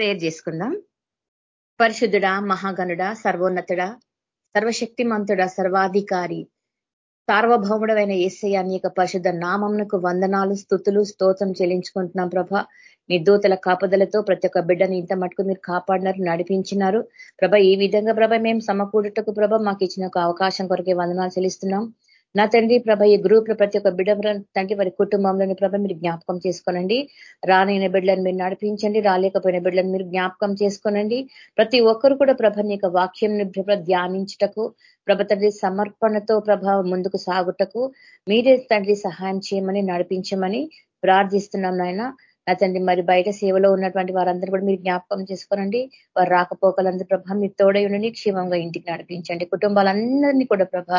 Prayer చేసుకుందాం. పరిశుద్ధుడా మహాగణుడ సర్వోన్నతుడ సర్వశక్తిమంతుడ సర్వాధికారి సార్వభౌముడమైన ఏసయ్య అనేక పరిశుద్ధ నామంకు వందనాలు స్థుతులు స్తోత్రం చెల్లించుకుంటున్నాం ప్రభ. నీ దూతల కాపుదలతో ప్రతి ఒక్క బిడ్డని ఇంత మటుకు మీరు కాపాడినారు నడిపించినారు. ప్రభ ఈ విధంగా ప్రభ మేము సమకూడుటకు ప్రభ మాకు ఇచ్చిన ఒక అవకాశం కొరకే వందనాలు చెల్లిస్తున్నాం. నా తండ్రి ప్రభ ఈ గ్రూప్లో ప్రతి ఒక్క బిడ్డ తండ్రి వారి కుటుంబంలోని ప్రభ మీరు జ్ఞాపకం చేసుకోనండి. రానైన బిడ్డలను మీరు నడిపించండి రాలేకపోయిన బిడ్డలను మీరు జ్ఞాపకం చేసుకోనండి. ప్రతి ఒక్కరు కూడా ప్రభ నీ వాక్యం ధ్యానించటకు ప్రభ తండ్రి సమర్పణతో ప్రభ ముందుకు సాగుటకు మీరే తండ్రి సహాయం చేయమని నడిపించమని ప్రార్థిస్తున్నాం నాయన. అతండి మరి బయట సేవలో ఉన్నటువంటి వారందరూ కూడా మీరు జ్ఞాపకం చేసుకోనండి. వారు రాకపోకలందరూ ప్రభ మీరు తోడై ఉండండి క్షేమంగా ఇంటికి నడిపించండి. కుటుంబాలందరినీ కూడా ప్రభ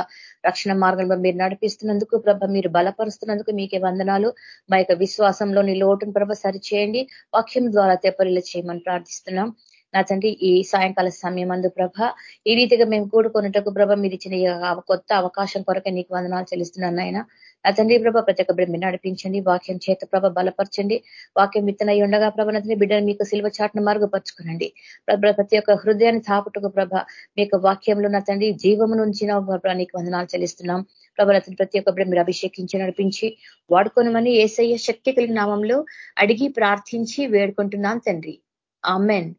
రక్షణ మార్గంలో మీరు నడిపిస్తున్నందుకు ప్రభ మీరు బలపరుస్తున్నందుకు మీకే వందనాలు. మా యొక్క విశ్వాసంలోని లోటును ప్రభ సరిచేయండి. వాక్యం ద్వారా తెప్పరిలో చేయమని ప్రార్థిస్తున్నాం. నా తండ్రి ఈ సాయంకాల సమయం అందు ప్రభ ఈ రీతిగా మేము కూడుకున్నట్టుకు ప్రభ మీరు ఇచ్చిన కొత్త అవకాశం కొరకే నీకు వందనాలు చెల్లిస్తున్నాను ఆయన నా తండ్రి ప్రభ ప్రతి ఒక్క బిడ్డ నడిపించండి. వాక్యం చేత ప్రభ బలపరచండి. వాక్యం విత్తనై ఉండగా ప్రభ నతని బిడ్డను మీకు సిల్వ చాటును మరుగుపరుచుకునండి. ప్రతి ఒక్క హృదయాన్ని తాపుటకు ప్రభ మీ వాక్యంలో నా తండ్రి జీవము నుంచి నీకు వందనాలు చెల్లిస్తున్నాం. ప్రభ అతని ప్రతి ఒక్క బిడ్డ మీరు అభిషేకించి నడిపించి వాడుకోనమని ఏసయ్య శక్తి కలిగిన నామంలో అడిగి ప్రార్థించి వేడుకుంటున్నాం తండ్రి. ఆమెన్.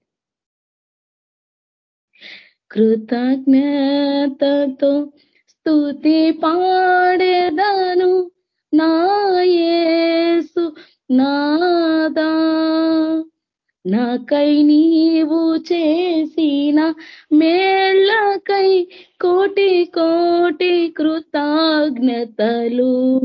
కృతజ్ఞతతో స్థుతి పాడేదను నాయసు నాదా. నాకై నీవు చేసిన మేళ్ళకై కోటి కోటి కృతజ్ఞతలు.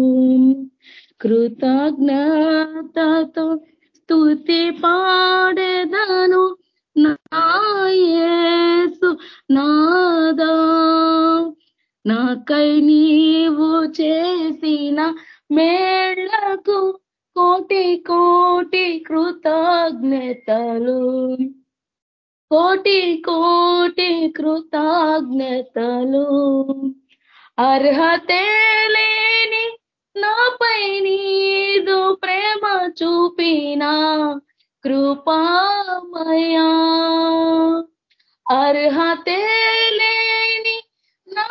కృతజ్ఞతతో స్థుతి పాడేదను నాయసు నాదా. నాకై నీవు చేసిన మేళ్ళకు కోటి కోటి కృతజ్ఞతలు. కోటి కోటి కృతజ్ఞతలు. అర్హతే లేని నాపై నీదు ప్రేమ చూపిన కృపామయా అర్హతే లేని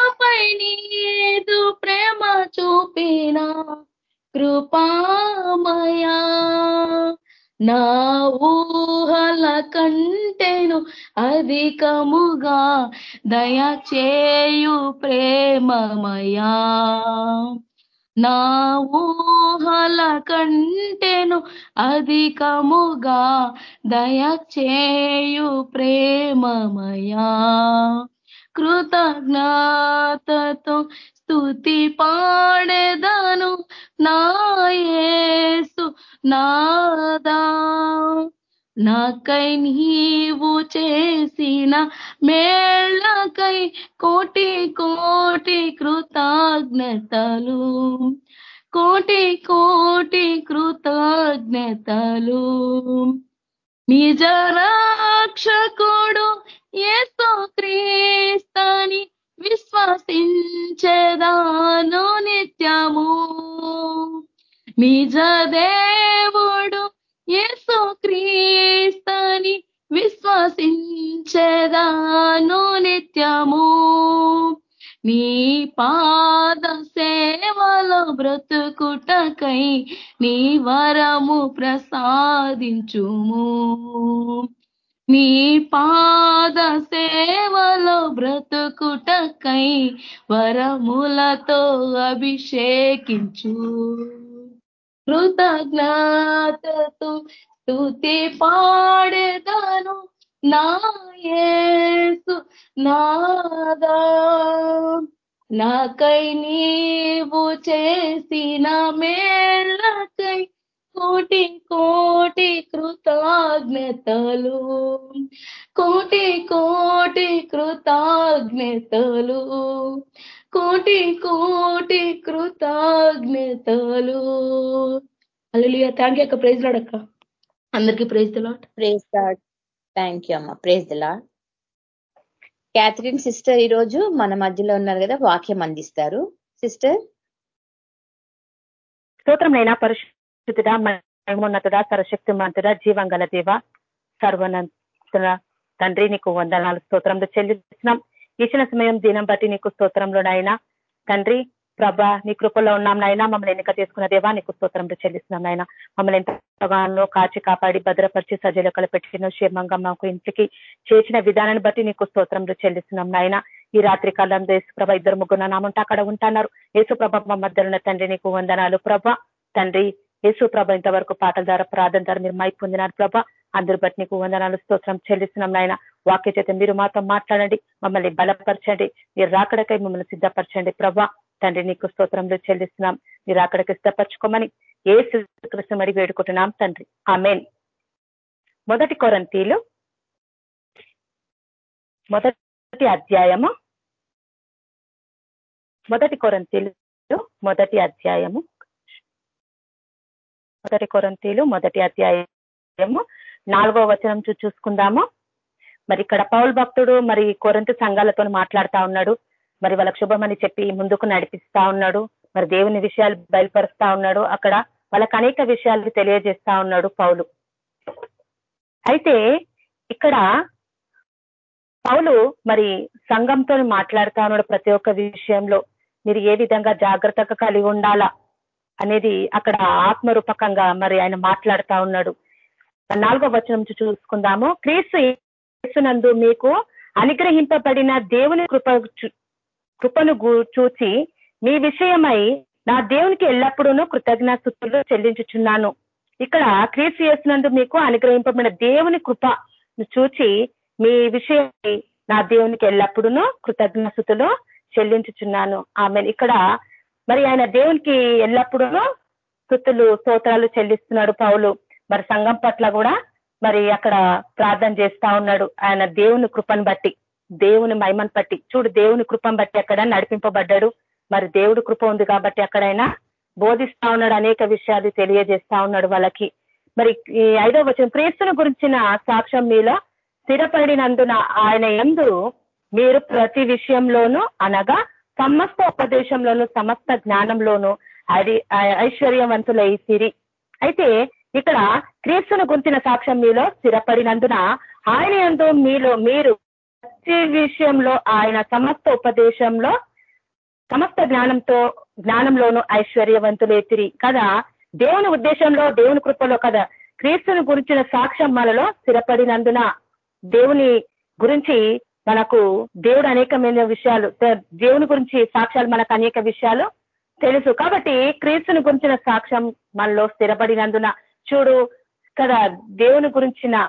నాపై నీదు ప్రేమ చూపిన కృపామయా. నా ఊహల కంటెను అధికముగా దయచేయు ప్రేమమయా. నా ఊహల కంటెను అధికముగా దయచేయు ప్రేమమయా. కృతజ్ఞాతతో స్థుతి పాడేదను నాయసు నాదా. నాకై నీవు చేసిన మేళ్ళకై కోటి కోటి కృతజ్ఞతలు. కోటి కోటి కృతజ్ఞతలు. నిజ రాక్షకుడు ఏసు క్రీస్ విశ్వసించేదాను నిత్యము. నిజ దేవుడు ఏసు క్రీస్తని విశ్వసించేదాను నిత్యము. నీ పాద సేవలో బ్రతుకుటకై నీ వరము ప్రసాదించుము. నీ పాద సేవలో బ్రతుకుటకై వరములతో అభిషేకించు. కృతజ్ఞతతో స్థుతి పాడేదాను నాయసు నాదా. నాకై నీవు చేసిన మేళ్ళకై కోటి కోటి కృతజ్ఞతలు. కోటి కోటి కృతజ్ఞతలు. కోటి కోటి కృతజ్ఞతలు. అల్లు థ్యాంక్ యూ అక్క. ప్రైజ్ లాడక్క అందరికీ praise lord praise lord thank you అమ్మ. ప్రైజ్ లాడ్ క్యాథరిన్ సిస్టర్ ఈరోజు మన మధ్యలో ఉన్నారు కదా వాక్యం అందిస్తారు. సిస్టర్ స్తోత్రంనైనా పరిశుద్ధుడా మహోన్నతుడా సరశక్తి మంతుడా జీవం గల దేవ సర్వనంతుడ. తండ్రి నీకు వందనాలు స్తోత్రంలో చెల్లిస్తున్నాం. ఇచ్చిన సమయం దీనం బట్టి నీకు స్తోత్రంలో నాయన. తండ్రి ప్రభ నీ కృపలో ఉన్నాం నాయన. మమ్మల్ని ఎన్నిక చేసుకున్న దేవా నీకు స్తోత్రంలో చెల్లిస్తున్నాం నాయన. మమ్మల్ని ఎంతగానో కాచి కాపాడి భద్రపరిచి సజలకలు పెట్టిన క్షేమంగా మాకు ఇంటికి చేసిన విధానాన్ని బట్టి నీకు స్తోత్రంలో చెల్లిస్తున్నాం నాయన. ఈ రాత్రి కాలంలో యేసుప్రభ ఇద్దరు ముగ్గురు నామంటే అక్కడ ఉంటున్నారు యేసుప్రభ మా మధ్యలో తండ్రి నీకు వందనాలు ప్రభ. తండ్రి యేసు ప్రభ ఇంతవరకు పాటల ద్వారా ప్రార్థన ద్వారా మీరు మై పొందినారు ప్రభ. అందరి బట్టి నీకు వందనాలు స్తోత్రం చెల్లిస్తున్నాం నాయన. వాక్య చేత మీరు మాతో మాట్లాడండి మమ్మల్ని బలపరచండి. మీరు రాకడకై మమ్మల్ని సిద్ధపరచండి ప్రభ. తండ్రి నీకు స్తోత్రంలో చెల్లిస్తున్నాం. మీరు అక్కడికి సిద్ధపరచుకోమని ఏ కృష్ణ అడిగి వేడుకుంటున్నాం తండ్రి. ఆమెన్. మొదటి కొరంతీలు మొదటి అధ్యాయము. మొదటి కొరంతీలు మొదటి అధ్యాయము. మొదటి కొరంతీలు మొదటి అధ్యాయము. నాలుగో వచనం చూసుకుందాము. మరి ఇక్కడ పౌల్ భక్తుడు మరి కొరంత సంఘాలతో మాట్లాడుతా ఉన్నాడు. మరి వాళ్ళకి శుభమని చెప్పి ముందుకు నడిపిస్తా ఉన్నాడు. మరి దేవుని విషయాలు బయలుపరుస్తా ఉన్నాడు. అక్కడ వాళ్ళకి అనేక విషయాలు తెలియజేస్తా ఉన్నాడు పౌలు. అయితే ఇక్కడ పౌలు మరి సంఘంతో మాట్లాడుతా ఉన్నాడు ప్రతి ఒక్క విషయంలో. మీరు ఏ విధంగా జాగ్రత్తగా కలిగి ఉండాలా? అనేది అక్కడ ఆత్మరూపకంగా మరి ఆయన మాట్లాడుతా ఉన్నాడు. నాలుగో వచనం చూసుకుందాము. క్రీస్తు నందు మీకు అనుగ్రహింపబడిన దేవుని కృప కృపను చూచి మీ విషయమై నా దేవునికి ఎల్లప్పుడూ కృతజ్ఞతలు చెల్లించుచున్నాను. ఇక్కడ క్రీస్తు చేసినందు మీకు అనుగ్రహింపబడిన దేవుని కృప చూచి మీ విషయమై నా దేవునికి ఎల్లప్పుడూ కృతజ్ఞతలు చెల్లించుచున్నాను. ఆమె ఇక్కడ మరి ఆయన దేవునికి ఎల్లప్పుడూ స్థుతులు స్తోత్రాలు చెల్లిస్తున్నాడు పౌలు. మరి సంఘం పట్ల కూడా మరి అక్కడ ప్రార్థన చేస్తా ఉన్నాడు. ఆయన దేవుని కృపను బట్టి దేవుని మహిమను బట్టి. చూడు దేవుని కృపను బట్టి అక్కడ నడిపింపబడ్డాడు. మరి దేవుడు కృప ఉంది కాబట్టి అక్కడైనా బోధిస్తా ఉన్నాడు అనేక విషయాలు తెలియజేస్తా ఉన్నాడు వాళ్ళకి. మరి ఈ ఐదో వచ్చిన క్రీస్తుని గురించిన సాక్ష్యం మీలో స్థిరపడినందున ఆయన ఎందు మీరు ప్రతి విషయంలోనూ అనగా సమస్త ఉపదేశంలోను సమస్త జ్ఞానంలోను అది ఐశ్వర్యవంతులైసిరి అయితే ఇక్కడ క్రీస్తును గురించిన సాక్ష్యం మీలో స్థిరపడినందున ఆయన ఎందు మీలో మీరు ప్రతి విషయంలో ఆయన సమస్త ఉపదేశంలో సమస్త జ్ఞానంతో జ్ఞానంలోను ఐశ్వర్యవంతులేతిరి కదా? దేవుని ఉద్దేశంలో దేవుని కృపలో కదా క్రీస్తుని గురించిన సాక్ష్యం మనలో స్థిరపడినందున దేవుని గురించి మనకు దేవుడు అనేకమైన విషయాలు దేవుని గురించి సాక్ష్యాలు మనకు అనేక విషయాలు తెలుసు. కాబట్టి క్రీస్తుని గురించిన సాక్ష్యం మనలో స్థిరపడినందున చూడు కదా దేవుని గురించిన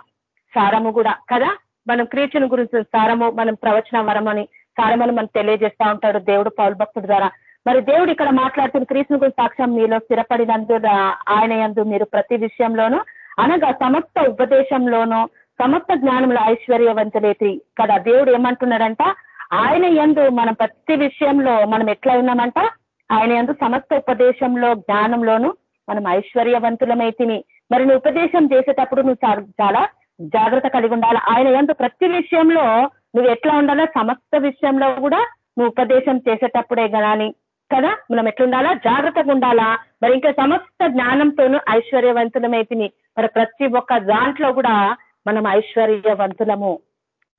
సారము కూడా కదా? మనం క్రీస్తుని గురించిన సారము మనం ప్రవచన వరమని సారమని మనం తెలియజేస్తా ఉంటాడు దేవుడు పౌరు భక్తుడు ద్వారా. మరి దేవుడు ఇక్కడ మాట్లాడుతున్న క్రీస్తుని గురించి సాక్ష్యం మీలో స్థిరపడినందున ఆయన ఎందు మీరు ప్రతి విషయంలోనూ అనగా సమస్త ఉపదేశంలోనూ సమస్త జ్ఞానముల ఐశ్వర్యవంతులేతి కదా దేవుడు ఏమంటున్నాడంట? ఆయన ఎందు మనం ప్రతి విషయంలో మనం ఎట్లా ఉన్నామంట? ఆయన ఎందు సమస్త ఉపదేశంలో జ్ఞానంలోను మనం ఐశ్వర్యవంతులమైతిని మరి నువ్వు ఉపదేశం చేసేటప్పుడు నువ్వు చాలా జాగ్రత్త కలిగి ఉండాలి. ఆయన ఎందు ప్రతి విషయంలో నువ్వు ఎట్లా ఉండాలా? సమస్త విషయంలో కూడా నువ్వు ఉపదేశం చేసేటప్పుడే కానీ కదా? మనం ఎట్లుండాలా? జాగ్రత్తగా ఉండాలా? మరి ఇంకా సమస్త జ్ఞానంతోనూ ఐశ్వర్యవంతులమైతిని మరి ప్రతి ఒక్క దాంట్లో కూడా మనం ఐశ్వర్యవంతులము.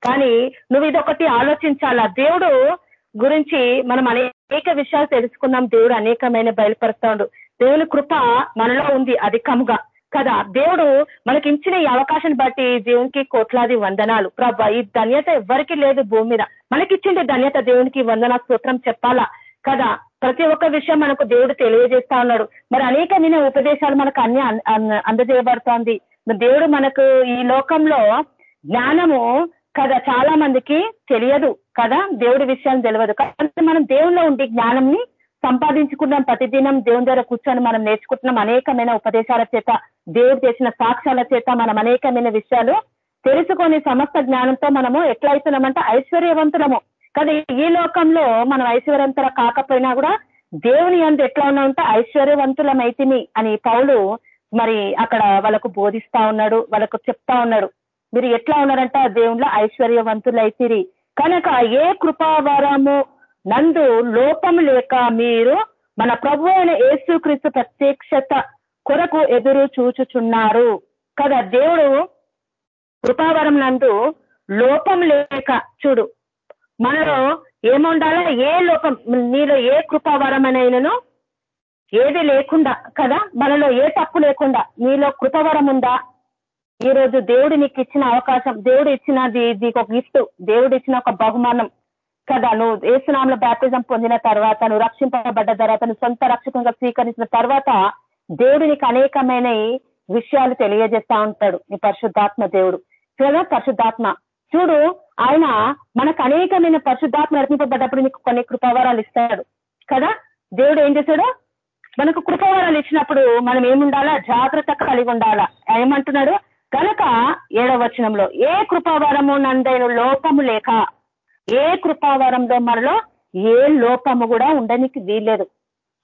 కానీ నువ్వు ఇదొకటి ఆలోచించాలా? దేవుడు గురించి మనం అనేక విషయాలు తెలుసుకున్నాం. దేవుడు అనేకమైన బయలుపరుస్తాడు. దేవుని కృప మనలో ఉంది అధికముగా. కదా? దేవుడు మనకి ఇచ్చిన ఈ అవకాశం బట్టి దేవునికి కోట్లాది వందనాలు. ప్రభ ఈ ధన్యత ఎవరికి లేదు భూమి మీద. మనకిచ్చింది ధన్యత దేవునికి. వందన స్తోత్రం చెప్పాలా? కదా? ప్రతి ఒక్క విషయం మనకు దేవుడు తెలియజేస్తా ఉన్నాడు. మరి అనేకమైన ఉపదేశాలు మనకు అన్ని అందజేయబడుతోంది. దేవుడు మనకు ఈ లోకంలో జ్ఞానము కదా చాలా మందికి తెలియదు కదా? దేవుడి విషయాలు తెలియదు. కాబట్టి మనం దేవుల్లో ఉండి జ్ఞానంని సంపాదించుకున్నాం. ప్రతిదినం దేవుని ద్వారా కూర్చొని మనం నేర్చుకుంటున్నాం. అనేకమైన ఉపదేశాల చేత దేవుడు చేసిన సాక్ష్యాల చేత మనం అనేకమైన విషయాలు తెలుసుకొని సమస్త జ్ఞానంతో మనము ఎట్లా అవుతున్నామంటే ఐశ్వర్యవంతులము. కదా ఈ లోకంలో మనం ఐశ్వర్యవంతుల కాకపోయినా కూడా దేవుని అందు ఎట్లా ఉన్నామంటే ఐశ్వర్యవంతులమైతిని అని పౌలు మరి అక్కడ వాళ్ళకు బోధిస్తా ఉన్నాడు వాళ్ళకు చెప్తా ఉన్నాడు. మీరు ఎట్లా ఉన్నారంట? దేవుళ్ళ ఐశ్వర్యవంతులైతిరి. కనుక ఏ కృపావరము నందు లోపం లేక మీరు మన ప్రభు అయిన యేసుక్రీస్తు ప్రత్యక్షత కొరకు ఎదురు చూచుచున్నారు. కదా దేవుడు కృపావరం నందు లోపం లేక చూడు. మనలో ఏముండాలా ఏ లోపం నీలో ఏ కృపావరం అయినను ఏది లేకుండా కదా? మనలో ఏ తప్పు లేకుండా నీలో కృతవరం ఉందా? ఈ రోజు దేవుడు నీకు ఇచ్చిన అవకాశం దేవుడు ఇచ్చినది నీకు ఒక గిఫ్ట్ దేవుడు ఇచ్చిన ఒక బహుమానం కదా? నువ్వు ఏసునామల బ్యాప్టిజం పొందిన తర్వాత నువ్వు రక్షింపబడ్డ తర్వాత నువ్వు సొంత రక్షకంగా స్వీకరించిన తర్వాత దేవుడు నీకు అనేకమైన విషయాలు తెలియజేస్తా ఉంటాడు నీ పరిశుద్ధాత్మ దేవుడు. కదా? పరిశుద్ధాత్మ. చూడు ఆయన మనకు అనేకమైన పరిశుద్ధాత్మ నడిపింపబడ్డప్పుడు నీకు కొన్ని కృపావరాలు ఇస్తాడు. కదా? దేవుడు ఏం చేశాడు? మనకు కృపవరాలు ఇచ్చినప్పుడు మనం ఏముండాలా? జాగ్రత్త కలిగి ఉండాలా? ఏమంటున్నాడు? కనుక ఏడవచనంలో ఏ కృపావరము నందైన లోపము లేక ఏ కృపావరంలో మనలో ఏ లోపము కూడా ఉండనికి వీల్లేదు.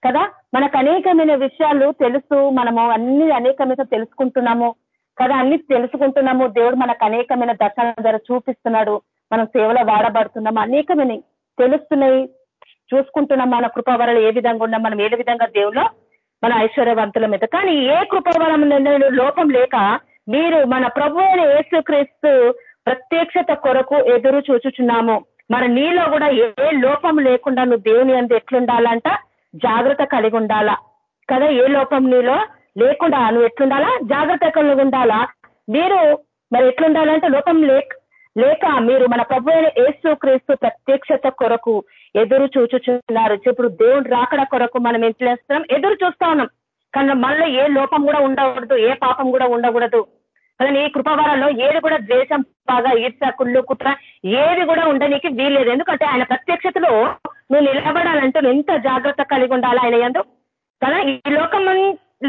కదా? మనకు అనేకమైన విషయాలు తెలుసు మనము అన్ని అనేకమైన తెలుసుకుంటున్నాము. కదా? అన్ని తెలుసుకుంటున్నాము. దేవుడు మనకు అనేకమైన దర్శన ధర చూపిస్తున్నాడు. మనం సేవలో వాడబడుతున్నాము. అనేకమైన తెలుస్తున్నాయి. చూసుకుంటున్నాం మన కృపావరాలు ఏ విధంగా ఉన్నాం మనం ఏ విధంగా దేవులో మన ఐశ్వర్యవంతుల మీద. కానీ ఏ కృపావరం లోపం లేక మీరు మన ప్రభు అయిన యేసుక్రీస్తు ప్రత్యక్షత కొరకు ఎదురు చూచుచున్నాము. మరి నీలో కూడా ఏ లోపం లేకుండా నువ్వు దేవుని అందు ఎట్లుండాలంట? జాగ్రత్త కలిగి ఉండాలా? కదా ఏ లోపం నీలో లేకుండా నువ్వు ఎట్లుండాలా? జాగ్రత్త కలిగి ఉండాలా? మీరు మరి ఎట్లుండాలంటే లోపం లేక లేక మీరు మన ప్రభు అయిన యేసు క్రీస్తు ప్రత్యక్షత కొరకు ఎదురు చూచుచున్నారు. ఇప్పుడు దేవుడు రాకడ కొరకు మనం ఏం చేస్తున్నాం? ఎదురు చూస్తా ఉన్నాం. కానీ మళ్ళీ ఏ లోపం కూడా ఉండకూడదు ఏ పాపం కూడా ఉండకూడదు. కానీ ఈ కృపవరాల్లో ఏది కూడా ద్వేషం బాగా ఈర్చ కుళ్ళు కుట్ర ఏది కూడా ఉండడానికి వీల్లేదు. ఎందుకంటే ఆయన ప్రత్యక్షతలో నువ్వు నిలబడాలంటే ఎంత జాగ్రత్త కలిగి ఉండాలి ఆయన ఎందు కదా ఈ లోకం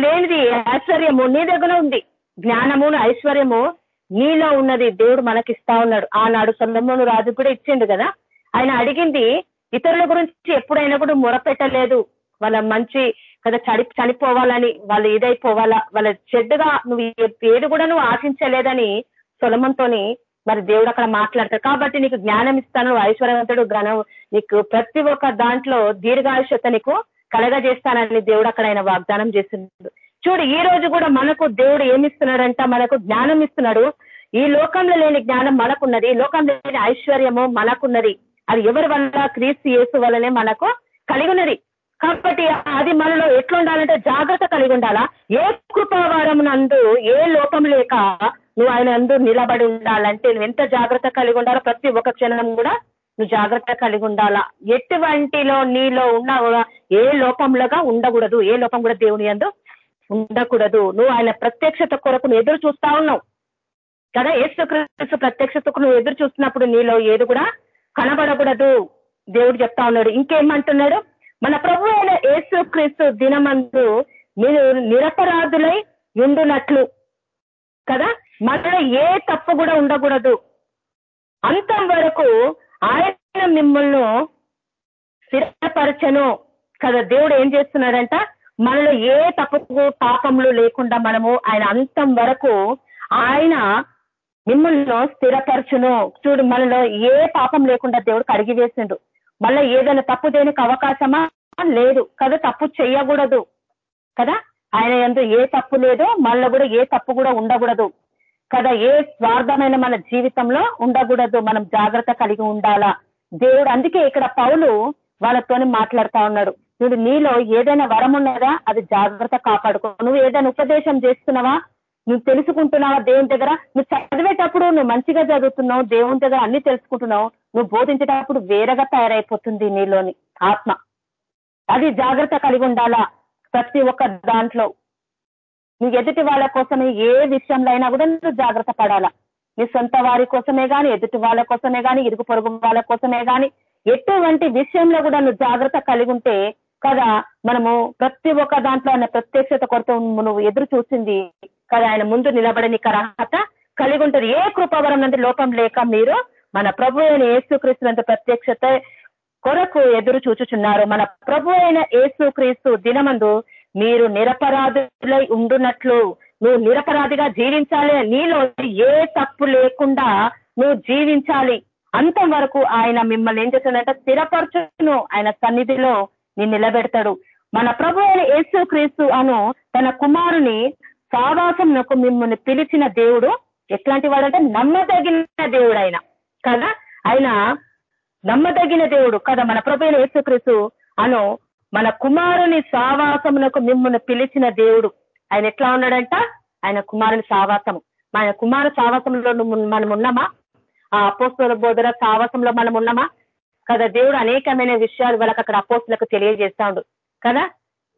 లేనిది ఐశ్వర్యము నీ దగ్గర ఉంది. జ్ఞానము ఐశ్వర్యము నీలో ఉన్నది దేవుడు మనకిస్తా ఉన్నాడు. ఆనాడు సొల్లమ్మను రాజు కూడా ఇచ్చిండు కదా. ఆయన అడిగింది ఇతరుల గురించి ఎప్పుడైనా కూడా మొరపెట్టలేదు. వాళ్ళ మంచి కదా చడి చనిపోవాలని వాళ్ళు ఇదైపోవాలా వాళ్ళ చెడ్డగా నువ్వు ఏది కూడా నువ్వు ఆశించలేదని సొలమంతోని మరి దేవుడు అక్కడ మాట్లాడతాడు. కాబట్టి నీకు జ్ఞానం ఇస్తాను ఐశ్వర్యవంతుడు ఘనం నీకు ప్రతి ఒక్క దాంట్లో దీర్ఘాయుష్యత నీకు కలగజేస్తానని దేవుడు అక్కడ ఆయన వాగ్దానం చేస్తున్నాడు చూడు ఈ రోజు కూడా మనకు దేవుడు ఏమిస్తున్నాడంట? మనకు జ్ఞానం ఇస్తున్నాడు. ఈ లోకంలో లేని జ్ఞానం మనకున్నది. లోకంలో లేని ఐశ్వర్యము మనకున్నది. అది ఎవరి వల్ల? క్రీస్తు యేసు వల్లనే మనకు కలిగి ఉన్నది కాబట్టి అది మనలో ఎట్లుండాలంటే జాగ్రత్త కలిగి ఉండాలా? ఏ కృపావారం నందు ఏ లోపం లేక నువ్వు ఆయన అందు నిలబడి ఉండాలంటే నువ్వు ఎంత జాగ్రత్త కలిగి ఉండాలో ప్రతి ఒక్క క్షణం కూడా నువ్వు జాగ్రత్త కలిగి ఉండాలా? ఎటువంటిలో నీలో ఉన్నా ఏ లోపంలోగా ఉండకూడదు. ఏ లోపం కూడా దేవుని అందు ఉండకూడదు. నువ్వు ఆయన ప్రత్యక్షత కొరకు నువ్వు ఎదురు చూస్తా ఉన్నావు. కదా? ఏసుక్రీస్తు ప్రత్యక్షతకు నువ్వు ఎదురు చూస్తున్నప్పుడు నీలో ఏది కూడా కనబడకూడదు. దేవుడు చెప్తా ఉన్నాడు. ఇంకేమంటున్నాడు? మన ప్రభు అయిన ఏసుక్రీస్తు దినమందు మీరు నిరపరాధులై ఉండునట్లు. కదా? మనలో ఏ తప్పు కూడా ఉండకూడదు. అంతం వరకు ఆయన మిమ్మల్ని స్థిరపరచను. కదా? దేవుడు ఏం చేస్తున్నాడంట? మనలో ఏ తప్పు పాపములు లేకుండా మనము ఆయన అంతం వరకు ఆయన మిమ్మల్ని స్థిరపరచును. చూడు మనలో ఏ పాపం లేకుండా దేవుడు కడిగి వేసిండు. మళ్ళీ ఏదైనా తప్పు దేనికి అవకాశమా? లేదు. కదా తప్పు చెయ్యకూడదు కదా ఆయన ఎందు ఏ తప్పు లేదు మళ్ళీ కూడా ఏ తప్పు కూడా ఉండకూడదు. కదా ఏ స్వార్థమైన మన జీవితంలో ఉండకూడదు. మనం జాగ్రత్త కలిగి ఉండాలా? దేవుడు అందుకే ఇక్కడ పౌలు వాళ్ళతోని మాట్లాడుతా ఉన్నాడు. నువ్వు నీలో ఏదైనా వరం ఉన్నదా అది జాగ్రత్త కాపాడుకో. నువ్వు ఏదైనా ఉపదేశం చేస్తున్నావా నువ్వు తెలుసుకుంటున్నావా దేవుని దగ్గర? నువ్వు చదివేటప్పుడు నువ్వు మంచిగా చదువుతున్నావు దేవుని దగ్గర అన్ని తెలుసుకుంటున్నావు నువ్వు బోధించేటప్పుడు వేరేగా తయారైపోతుంది నీలోని ఆత్మ. అది జాగ్రత్త కలిగి ఉండాలా ప్రతి ఒక్క దాంట్లో? నువ్వు ఎదుటి వాళ్ళ కోసమే ఏ విషయంలో అయినా కూడా నువ్వు జాగ్రత్త పడాలా? నీ సొంత వారి కోసమే కానీ ఎదుటి వాళ్ళ కోసమే కానీ ఇరుగు పొరుగు వాళ్ళ కోసమే కానీ ఎటువంటి విషయంలో కూడా నువ్వు జాగ్రత్త కలిగి ఉంటే కదా మనము ప్రతి ఒక్క దాంట్లో ఆయన ప్రత్యక్షత కొరత నువ్వు ఎదురు చూసింది కదా ఆయన ముందు నిలబడని కరహత కలిగి ఉంటుంది. ఏ కృపవరం నుండి లోపం లేక మీరు మన ప్రభు అయిన యేసుక్రీస్తునంత ప్రత్యక్షత కొరకు ఎదురు చూచుచున్నారు. మన ప్రభు అయిన యేసుక్రీస్తు దినమందు మీరు నిరపరాధులై ఉండునట్లు నువ్వు నిరపరాధిగా జీవించాలి నీలో ఏ తప్పు లేకుండా నువ్వు జీవించాలి. అంతం వరకు ఆయన మిమ్మల్ని ఏం చేస్తాడంటే స్థిరపరచును. ఆయన సన్నిధిలో నిన్ను నిలబెడతాడు. మన ప్రభు అయిన యేసు క్రీస్తు అను తన కుమారుని సావాసంకు మిమ్మల్ని పిలిచిన దేవుడు ఎట్లాంటి వాడంటే నమ్మదగిన దేవుడు ఆయన కదా? ఆయన నమ్మదగిన దేవుడు కదా? మన ప్రభు యేసుక్రీస్తు అను మన కుమారుని సావాసమునకు మిమ్మల్ని పిలిచిన దేవుడు. ఆయన ఎట్లా ఉన్నాడంట? ఆయన కుమారుని సావాసము. మన కుమారు సావాసంలో మనం ఉన్నామా? ఆ అపోస్తుల బోధన సావాసంలో మనం ఉన్నామా? కదా దేవుడు అనేకమైన విషయాలు వాళ్ళకి అక్కడ అపోస్తులకు తెలియజేస్తాడు. కదా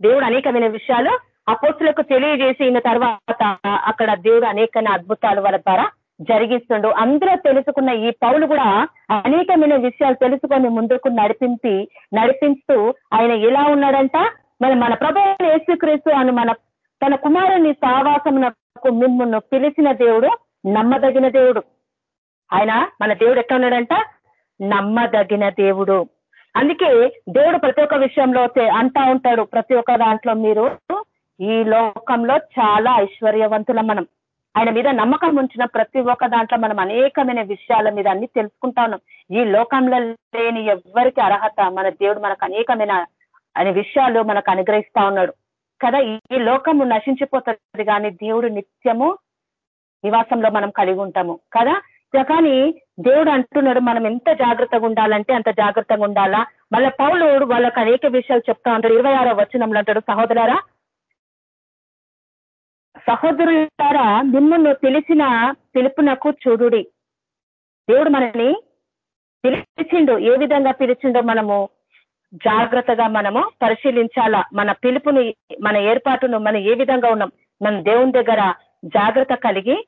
దేవుడు అనేకమైన విషయాలు అపోస్తులకు తెలియజేసిన తర్వాత అక్కడ దేవుడు అనేకమైన అద్భుతాలు వాళ్ళ ద్వారా జరిగిస్తుండు. అందరూ తెలుసుకున్న ఈ పౌలు కూడా అనేకమైన విషయాలు తెలుసుకొని ముందుకు నడిపించి నడిపిస్తూ ఆయన ఎలా ఉన్నాడంట? మరి మన ప్రభుత్వం యేసుక్రీస్తు అని మన తన కుమారుని సావాసమునకు మిమ్మల్ని పిలిచిన దేవుడు నమ్మదగిన దేవుడు. ఆయన మన దేవుడు ఎట్లా ఉన్నాడంట? నమ్మదగిన దేవుడు. అందుకే దేవుడు ప్రతి ఒక్క విషయంలో అంటా ఉంటాడు ప్రతి ఒక్క దాంట్లో మీరు. ఈ లోకంలో చాలా ఐశ్వర్యవంతులం మనం. ఆయన మీద నమ్మకం ఉంచిన ప్రతి ఒక్క దాంట్లో మనం అనేకమైన విషయాల మీద అన్ని తెలుసుకుంటా ఉన్నాం. ఈ లోకంలో లేని ఎవ్వరికి అర్హత మన దేవుడు మనకు అనేకమైన అనే విషయాలు మనకు అనుగ్రహిస్తా ఉన్నాడు. కదా ఈ లోకము నశించిపోతుంది కానీ దేవుడు నిత్యము నివాసంలో మనం కలిగి ఉంటాము. కదా కానీ దేవుడు అంటున్నాడు మనం ఎంత జాగ్రత్తగా ఉండాలంటే అంత జాగ్రత్తగా ఉండాలా? మళ్ళీ పౌలుడు వాళ్ళకి అనేక విషయాలు చెప్తా ఉంటాడు. ఇరవై ఆరో వచనంలో అంటాడు సహోదరారా సహోదరులారా మిమ్మల్ని తెలిసిన పిలుపునకు చూడుడి. దేవుడు మనని పిలిచిండు. ఏ విధంగా పిలిచిండో మనము జాగ్రత్తగా మనము పరిశీలించాలా? మన పిలుపుని మన ఏర్పాటును మనం ఏ విధంగా ఉన్నాం? మనం దేవుని దగ్గర జాగ్రత్త కలిగి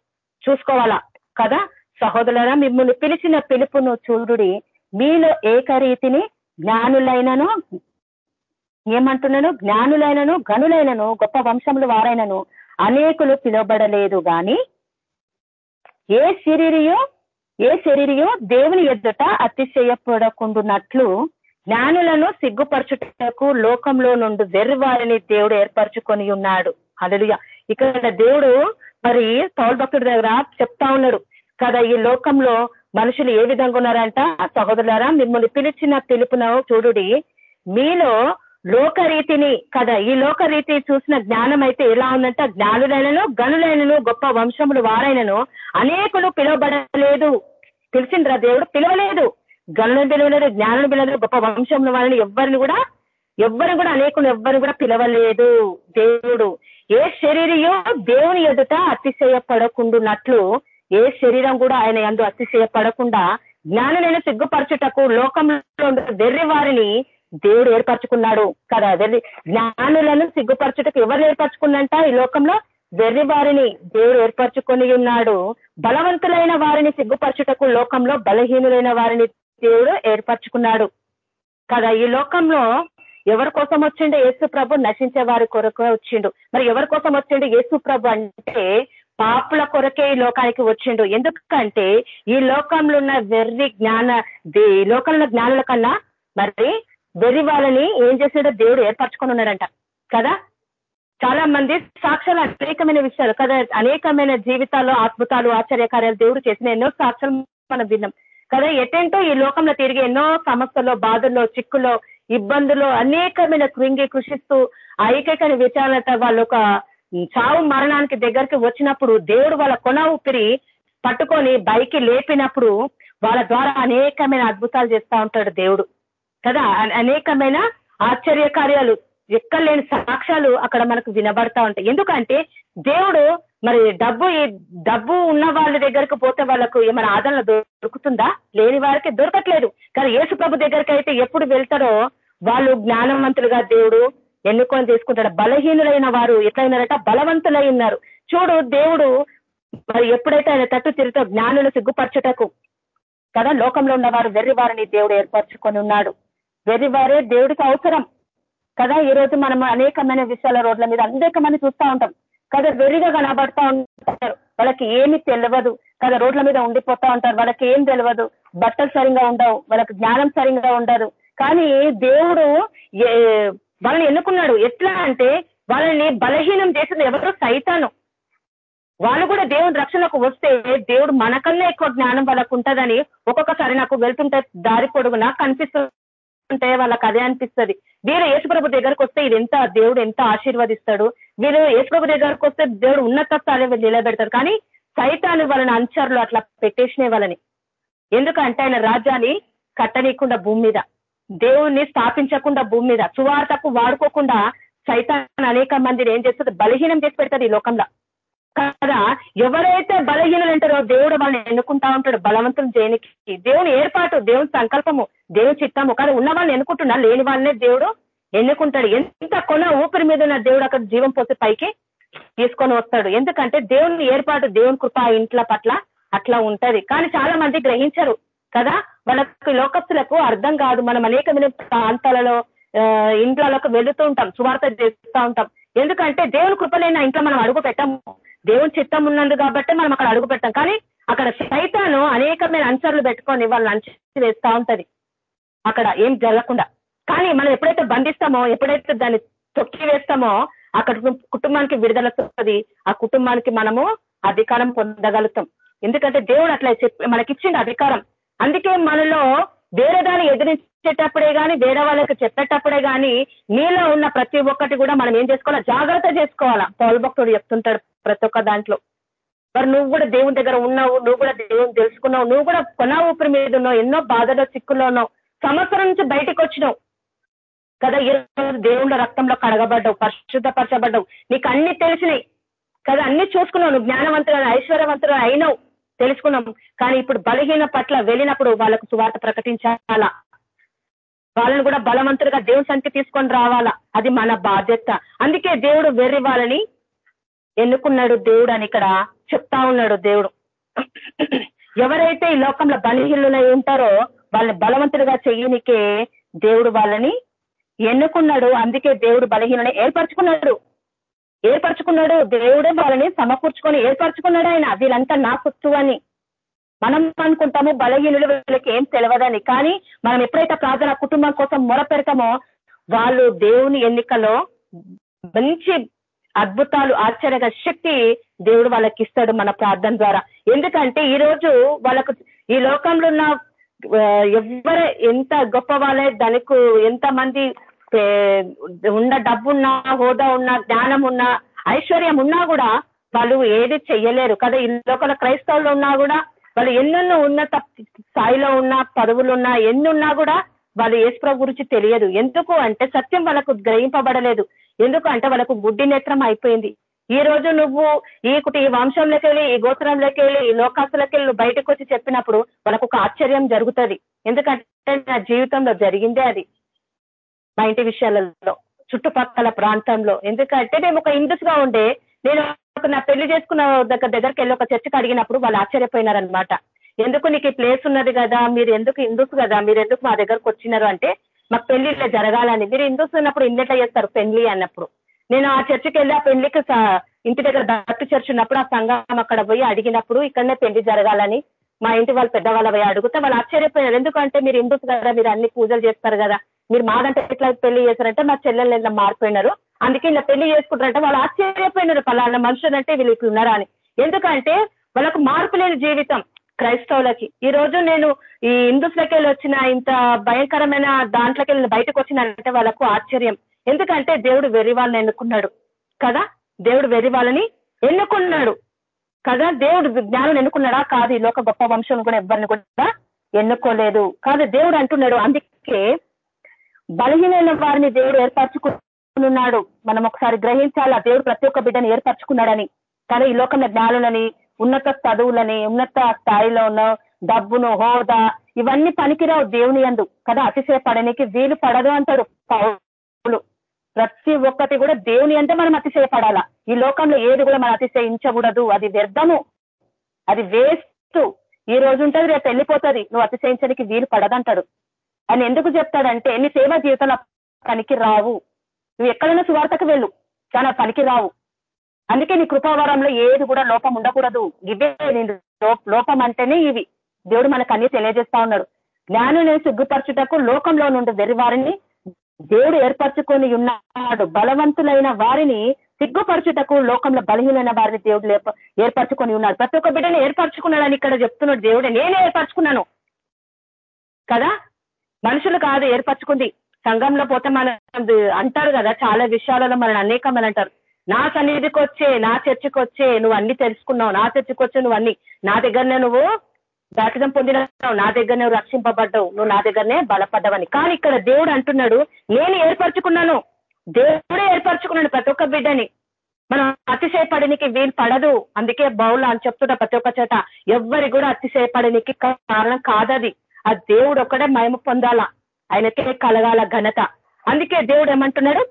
చూసుకోవాలా? కదా? సహోదరులరా మిమ్మల్ని పిలిచిన పిలుపును చూడుడి. మీలో ఏకరీతిని జ్ఞానులైనను ఏమంటున్నాను? జ్ఞానులైనను గనులైనను గొప్ప వంశములు వారైనను అనేకులు పిలువబడలేదు. గాని ఏ శరీరియో ఏ శరీరియో దేవుని ఎదుట అతిశయపడకుండునట్లు జ్ఞానులను సిగ్గుపరచుటకు లోకంలో నుండి వెర్రి వారిని దేవుడు ఏర్పరచుకొని ఉన్నాడు. అదలుగా ఇక్కడ దేవుడు మరి పౌల్ భక్తుడి దగ్గర చెప్తా ఉన్నాడు. కదా ఈ లోకంలో మనుషులు ఏ విధంగా ఉన్నారంట? సహోదరులారా మిమ్మల్ని పిలిచిన పిలుపున చూడుడి. మీలో లోకరీతిని కదా ఈ లోకరీతి చూసిన జ్ఞానం అయితే ఎలా ఉందంట జ్ఞానులైనను గనులైనను గొప్ప వంశములు వారైనను అనేకులు పిలువబడలేదు. పిలిచిండ్రా దేవుడు? పిలవలేదు. గనులను పిలవలేదు జ్ఞానం పిలవలేదు గొప్ప వంశములు వారిని ఎవరిని కూడా ఎవ్వరిని కూడా అనేకులు ఎవ్వరిని కూడా పిలవలేదు దేవుడు. ఏ శరీరయో దేవుని ఎదుట అతిశయపడకుండున్నట్లు ఏ శరీరం కూడా ఆయన ఎందు అతిశయపడకుండా జ్ఞానులైన సిగ్గుపరచుటకు లోకంలో వెర్రి వారిని దేవుడు ఏర్పరచుకున్నాడు కదా. వెర్రి జ్ఞానులను సిగ్గుపరచుటకు ఎవరు ఏర్పరచుకున్నంట? ఈ లోకంలో వెర్రి వారిని దేవుడు ఏర్పరచుకొని ఉన్నాడు. బలవంతులైన వారిని సిగ్గుపరచుటకు లోకంలో బలహీనులైన వారిని దేవుడు ఏర్పరచుకున్నాడు కదా. ఈ లోకంలో ఎవరి కోసం వచ్చిండు? యేసు ప్రభు నశించే వారి కొరకు వచ్చిండు. మరి ఎవరి కోసం వచ్చిండు? యేసు ప్రభు అంటే పాపుల కొరకే ఈ లోకానికి వచ్చిండు. ఎందుకంటే ఈ లోకంలో ఉన్న వెర్రి జ్ఞాన ఈ లోకంలో జ్ఞానుల కన్నా మరి వెర్రి వాళ్ళని ఏం చేసాడో దేవుడు ఏర్పరచుకొని ఉన్నాడంట. కదా? చాలా మంది సాక్ష్యాలు అనేకమైన విషయాలు కదా? అనేకమైన జీవితాలు అద్భుతాలు ఆశ్చర్యకార్యాలు దేవుడు చేసిన ఎన్నో సాక్ష్యాలు మనం విన్నాం. కదా? ఎటెంటో ఈ లోకంలో తిరిగి ఎన్నో సమస్యల్లో బాధల్లో చిక్కులో ఇబ్బందులు అనేకమైన కృంగి కృషిస్తూ ఐకైకని విచారణత వాళ్ళు ఒక చావు మరణానికి దగ్గరికి వచ్చినప్పుడు దేవుడు వాళ్ళ కొన ఊపిరి పట్టుకొని బైకి లేపినప్పుడు వాళ్ళ ద్వారా అనేకమైన అద్భుతాలు చేస్తూ ఉంటాడు దేవుడు. కదా? అనేకమైన ఆశ్చర్య కార్యాలు ఎక్కలేని సాక్ష్యాలు అక్కడ మనకు వినబడతా ఉంటాయి. ఎందుకంటే దేవుడు మరి డబ్బు డబ్బు ఉన్న వాళ్ళ దగ్గరకు పోతే వాళ్ళకు ఏమైనా ఆదరణ దొరుకుతుందా? లేని వారికి దొరకట్లేదు. కానీ యేసు ప్రభు దగ్గరికి అయితే ఎప్పుడు వెళ్తారో వాళ్ళు జ్ఞానవంతులుగా దేవుడు ఎన్నుకొని తీసుకుంటాడు. బలహీనులైన వారు ఎట్లయినారట? బలవంతులై ఉన్నారు. చూడు దేవుడు మరి ఎప్పుడైతే ఆయన తట్టు తిరుగుతో జ్ఞానులు సిగ్గుపరచుటకు కదా లోకంలో ఉన్నవారు వెర్రి వారిని దేవుడు ఏర్పరచుకొని ఉన్నాడు. వెర్రి వారే దేవుడికి అవసరం కదా? ఈ రోజు మనం అనేకమైన విషయాల రోడ్ల మీద అనేకమంది చూస్తూ ఉంటాం. కదా వెర్రిగా కనబడతా ఉంటారు. వాళ్ళకి ఏమి తెలియదు కదా? రోడ్ల మీద ఉండిపోతా ఉంటారు. వాళ్ళకి ఏం తెలియదు? బట్టలు సరిగా ఉండవు. వాళ్ళకి జ్ఞానం సరిగా ఉండదు. కానీ దేవుడు వాళ్ళని ఎన్నుకున్నాడు? ఎట్లా అంటే వాళ్ళని బలహీనం చేసిన ఎవరు? సైతాను. వాళ్ళు కూడా దేవుని రక్షణకు వస్తే దేవుడు మనకన్నా ఎక్కువ జ్ఞానం వాళ్ళకు ఉంటుందని ఒక్కొక్కసారి నాకు వెళ్తుంటే దారి పొడుగునా కనిపిస్తుంటే వాళ్ళకి అదే అనిపిస్తుంది. వీరు యేసుప్రభు దగ్గరకు వస్తే ఇది ఎంత దేవుడు ఎంత ఆశీర్వదిస్తాడు? వీరు యేసుప్రభు దగ్గరకు వస్తే దేవుడు ఉన్నత స్థాయి నిలబెడతాడు. కానీ సైతాన్ని వాళ్ళని అంచర్లు అట్లా పెట్టేసిన వాళ్ళని. ఎందుకంటే ఆయన రాజ్యాన్ని కట్టనీయకుండా భూమి మీద. దేవుణ్ణి స్థాపించకుండా భూమి మీద సువార్తకు వాడుకోకుండా సైతాన్ అనేక మందిని ఏం చేస్తుంది? బలహీనం చేసి పెడతారు ఈ లోకంలో. కదా? ఎవరైతే బలహీనలు అంటారో దేవుడు వాళ్ళని ఎన్నుకుంటా ఉంటాడు బలవంతులు చేయనికి. దేవుని ఏర్పాటు దేవుని సంకల్పము దేవుని చిత్తము కానీ ఉన్న వాళ్ళని ఎన్నుకుంటున్నా లేని వాళ్ళనే దేవుడు ఎన్నుకుంటాడు. ఎంత కొన ఊపిరి మీద ఉన్న దేవుడు అక్కడ జీవం పోతే పైకి తీసుకొని వస్తాడు. ఎందుకంటే దేవుని ఏర్పాటు దేవుని కృప ఇంట్ల పట్ల అట్లా ఉంటది. కానీ చాలా మంది గ్రహించరు కదా? వాళ్ళకి లోకస్తులకు అర్థం కాదు. మనం అనేకమైన ప్రాంతాలలో ఇంట్లోకి వెళుతూ ఉంటాం సువార్త చేస్తూ ఉంటాం. ఎందుకంటే దేవుని కృపలైన ఇంట్లో మనం అడుగు పెట్టాము. దేవుని చిత్తం ఉన్నది కాబట్టి మనం అక్కడ అడుగు పెట్టాం. కానీ అక్కడ సైతాను అనేకమైన అంచర్లు పెట్టుకొని వాళ్ళని అంచి వేస్తూ ఉంటది. అక్కడ ఏం జరగకుండా. కానీ మనం ఎప్పుడైతే బంధిస్తామో ఎప్పుడైతే దాన్ని తొక్కి వేస్తామో అక్కడ కుటుంబానికి విడుదల వస్తుంది. ఆ కుటుంబానికి మనము అధికారం పొందగలుగుతాం. ఎందుకంటే దేవుడు అట్లా చెప్పి మనకిచ్చింది అధికారం. అందుకే మనలో వేరే దాన్ని ఎదిరించేటప్పుడే కానీ వేరే వాళ్ళకి చెప్పేటప్పుడే కానీ నీలో ఉన్న ప్రతి ఒక్కటి కూడా మనం ఏం చేసుకోవాలా? జాగ్రత్త చేసుకోవాలా? పౌలభక్తుడు చెప్తుంటాడు ప్రతి ఒక్క దాంట్లో. మరి నువ్వు కూడా దేవుని దగ్గర ఉన్నావు నువ్వు కూడా దేవుని తెలుసుకున్నావు నువ్వు కూడా కొన ఊపిరి మీద ఉన్నావు ఎన్నో బాధలో చిక్కుల్లో ఉన్నావు. సంవత్సరం నుంచి బయటకు వచ్చినావు. కదా ఈరోజు దేవుళ్ళ రక్తంలో కడగబడ్డావు పరిశుద్ధపరచబడ్డావు. నీకు అన్ని తెలిసినాయి. కదా అన్ని చూసుకున్నావు నువ్వు జ్ఞానవంతుడు ఐశ్వర్యవంతుడు అయినావు. తెలుసుకున్నాం. కానీ ఇప్పుడు బలహీన పట్ల వెళ్ళినప్పుడు వాళ్ళకు సువార్త ప్రకటించాలా? వాళ్ళని కూడా బలవంతుడిగా దేవుని సంఖ్య తీసుకొని రావాలా? అది మన బాధ్యత. అందుకే దేవుడు వెర్రి వాళ్ళని ఎన్నుకున్నాడు దేవుడు అని ఇక్కడ చెప్తా ఉన్నాడు దేవుడు. ఎవరైతే ఈ లోకంలో బలహీనులై ఉంటారో వాళ్ళని బలవంతుడిగా చెయ్యనికే దేవుడు వాళ్ళని ఎన్నుకున్నాడు. అందుకే దేవుడు బలహీనని ఏర్పరచుకున్నాడు. ఏర్పరచుకున్నాడు దేవుడే వాళ్ళని సమకూర్చుకొని ఏర్పరచుకున్నాడు ఆయన. వీళ్ళంతా నా సొత్తు అని. మనం అనుకుంటాము బలహీనులు వీళ్ళకి ఏం తెలియదని కానీ మనం ఎప్పుడైతే ప్రార్థన కుటుంబం కోసం మొర పెడతామో వాళ్ళు దేవుని ఎన్నికలో మంచి అద్భుతాలు ఆశ్చర్య శక్తి దేవుడు వాళ్ళకి ఇస్తాడు మన ప్రార్థన ద్వారా. ఎందుకంటే ఈ రోజు వాళ్ళకు ఈ లోకంలో ఉన్న ఎవరే ఎంత గొప్ప వాళ్ళే దానికి ఎంత మంది ఉన్న డబ్బున్నా హోదా ఉన్నా జ్ఞానం ఉన్నా ఐశ్వర్యం ఉన్నా కూడా వాళ్ళు ఏది చెయ్యలేరు కదా. ఈ లోకల క్రైస్తవులు ఉన్నా కూడా వాళ్ళు ఎన్నెన్నో ఉన్నత స్థాయిలో ఉన్న పదవులు ఉన్నా కూడా వాళ్ళు ఏసుప్రభు గురించి తెలియదు. ఎందుకు అంటే సత్యం వాళ్ళకు గ్రహింపబడలేదు. ఎందుకు అంటే వాళ్ళకు గుడ్డి నేత్రం అయిపోయింది. ఈ రోజు నువ్వు ఈ ఈ వంశంలోకి వెళ్ళి ఈ గోత్రంలోకి వెళ్ళి ఈ లోకాసులకి వెళ్ళి బయటకు వచ్చి చెప్పినప్పుడు వాళ్ళకు ఒక ఆశ్చర్యం జరుగుతుంది. ఎందుకంటే నా జీవితంలో జరిగిందే అది. మా ఇంటి విషయాలలో చుట్టుపక్కల ప్రాంతంలో. ఎందుకంటే మేము ఒక హిందూస్గా ఉండే నేను నా పెళ్ళి చేసుకున్న దగ్గర దగ్గరికి వెళ్ళి ఒక చర్చకు అడిగినప్పుడు వాళ్ళు ఆశ్చర్యపోయినారనమాట ఎందుకు నీకు ప్లేస్ ఉన్నది కదా మీరు ఎందుకు హిందూస్ కదా మీరు ఎందుకు మా దగ్గరకు వచ్చినారు అంటే మాకు పెళ్ళి ఇట్లా జరగాలని. మీరు హిందూస్ ఉన్నప్పుడు ఇన్నెట్లా చేస్తారు పెళ్ళి అన్నప్పుడు. నేను ఆ చర్చికి వెళ్ళి ఆ పెళ్ళికి ఇంటి దగ్గర దత్తు చర్చ్ ఉన్నప్పుడు ఆ సంఘం అక్కడ పోయి అడిగినప్పుడు ఇక్కడనే పెళ్ళి జరగాలని మా ఇంటి వాళ్ళు పెద్దవాళ్ళ పోయి అడిగితే వాళ్ళు ఆశ్చర్యపోయినారు. ఎందుకంటే మీరు హిందూస్ కదా మీరు అన్ని పూజలు చేస్తారు కదా మీరు మాదంటే ఎట్లా పెళ్ళి చేశారంటే మా చెల్లెలు ఇలా మారిపోయినారు. అందుకే ఇలా పెళ్ళి చేసుకుంటారంటే వాళ్ళు ఆశ్చర్యపోయినారు. పలానా మనుషులు అంటే వీళ్ళు ఇట్లున్నారా అని. ఎందుకంటే వాళ్ళకు మార్పు లేని జీవితం క్రైస్తవులకి. ఈ రోజు నేను ఈ హిందూస్లకి వెళ్ళి వచ్చిన ఇంత భయంకరమైన దాంట్లోకి వెళ్ళి బయటకు వచ్చినంటే వాళ్ళకు ఆశ్చర్యం. ఎందుకంటే దేవుడు వెర్రి వాళ్ళని ఎన్నుకున్నాడు. కదా? దేవుడు వెర్రి వాళ్ళని ఎన్నుకున్నాడు. కదా? దేవుడు జ్ఞానం ఎన్నుకున్నాడా? కాదు. ఈ లోక గొప్ప వంశం కూడా ఎవరిని కూడా ఎన్నుకోలేదు. కాదు దేవుడు అంటున్నాడు. అందుకే బలహీనైన వారిని దేవుడు ఏర్పరచుకున్నాడు. మనం ఒకసారి గ్రహించాలా? దేవుడు ప్రతి ఒక్క బిడ్డని ఏర్పరచుకున్నాడని. కానీ ఈ లోకంలో జ్ఞానులని ఉన్నత చదువులని ఉన్నత స్థాయిలో ఉన్న డబ్బును హోదా ఇవన్నీ పనికిరావు దేవుని అందు కదా? అతిశయపడనికి వీలు పడదు అంటాడు పౌలు. ప్రతి ఒక్కటి కూడా దేవుని అంటే మనం అతిశయపడాలా? ఈ లోకంలో ఏది కూడా మనం అతిశయించకూడదు. అది వ్యర్థము. అది వేస్ట్. ఈ రోజు ఉంటుంది రేపు వెళ్ళిపోతుంది. నువ్వు అతిశయించడానికి వీలు పడదంటాడు. అని ఎందుకు చెప్తాడంటే నీ సేవా జీవితంలో పనికి రావు. నువ్వు ఎక్కడైనా సువార్తకు వెళ్ళు చాలా పనికి రావు. అందుకే నీ కృపావరంలో ఏది కూడా లోపం ఉండకూడదు. ఇవే నేను లోపం అంటేనే ఇవి. దేవుడు మనకు అన్ని తెలియజేస్తా ఉన్నాడు. జ్ఞానుని సిగ్గుపరచుటకు లోకంలో నుండి వెరి వారిని దేవుడు ఏర్పరచుకొని ఉన్నాడు. బలవంతులైన వారిని సిగ్గుపరచుటకు లోకంలో బలహీనైన వారిని దేవుడు ఏర్పరచుకొని ఉన్నాడు. ప్రతి ఒక్క బిడ్డని ఏర్పరచుకున్నాడని ఇక్కడ చెప్తున్నాడు దేవుడు. నేనే ఏర్పరచుకున్నాను. కదా? మనుషులు కాదు ఏర్పరచుకుంది. సంఘంలో పోతే మన అంటారు కదా చాలా విషయాలలో మన అనేకమని అంటారు. నా సన్నిధికి వచ్చే నా చర్చికి వచ్చే నువ్వు అన్ని తెలుసుకున్నావు నా చర్చికి వచ్చే నువ్వు అన్ని. నా దగ్గరనే నువ్వు దాటిదం పొందినావు నా దగ్గర నువ్వు రక్షింపబడ్డావు నువ్వు నా దగ్గరనే బలపడ్డావని. కానీ ఇక్కడ దేవుడు అంటున్నాడు నేను ఏర్పరచుకున్నాను. దేవుడే ఏర్పరచుకున్నాడు ప్రతి ఒక్క బిడ్డని. మనం అతిశయపడనికి వీలు పడదు. అందుకే బౌల అని చెప్తున్నా ప్రతి ఒక్క చేత. ఎవ్వరి కూడా అతిశయపడనికి కారణం కాదది. ఆ దేవుడు ఒక్కడే మహిమ పొందాల? ఆయనకే కలగాల ఘనత. అందుకే దేవుడు ఏమంటున్నాడు?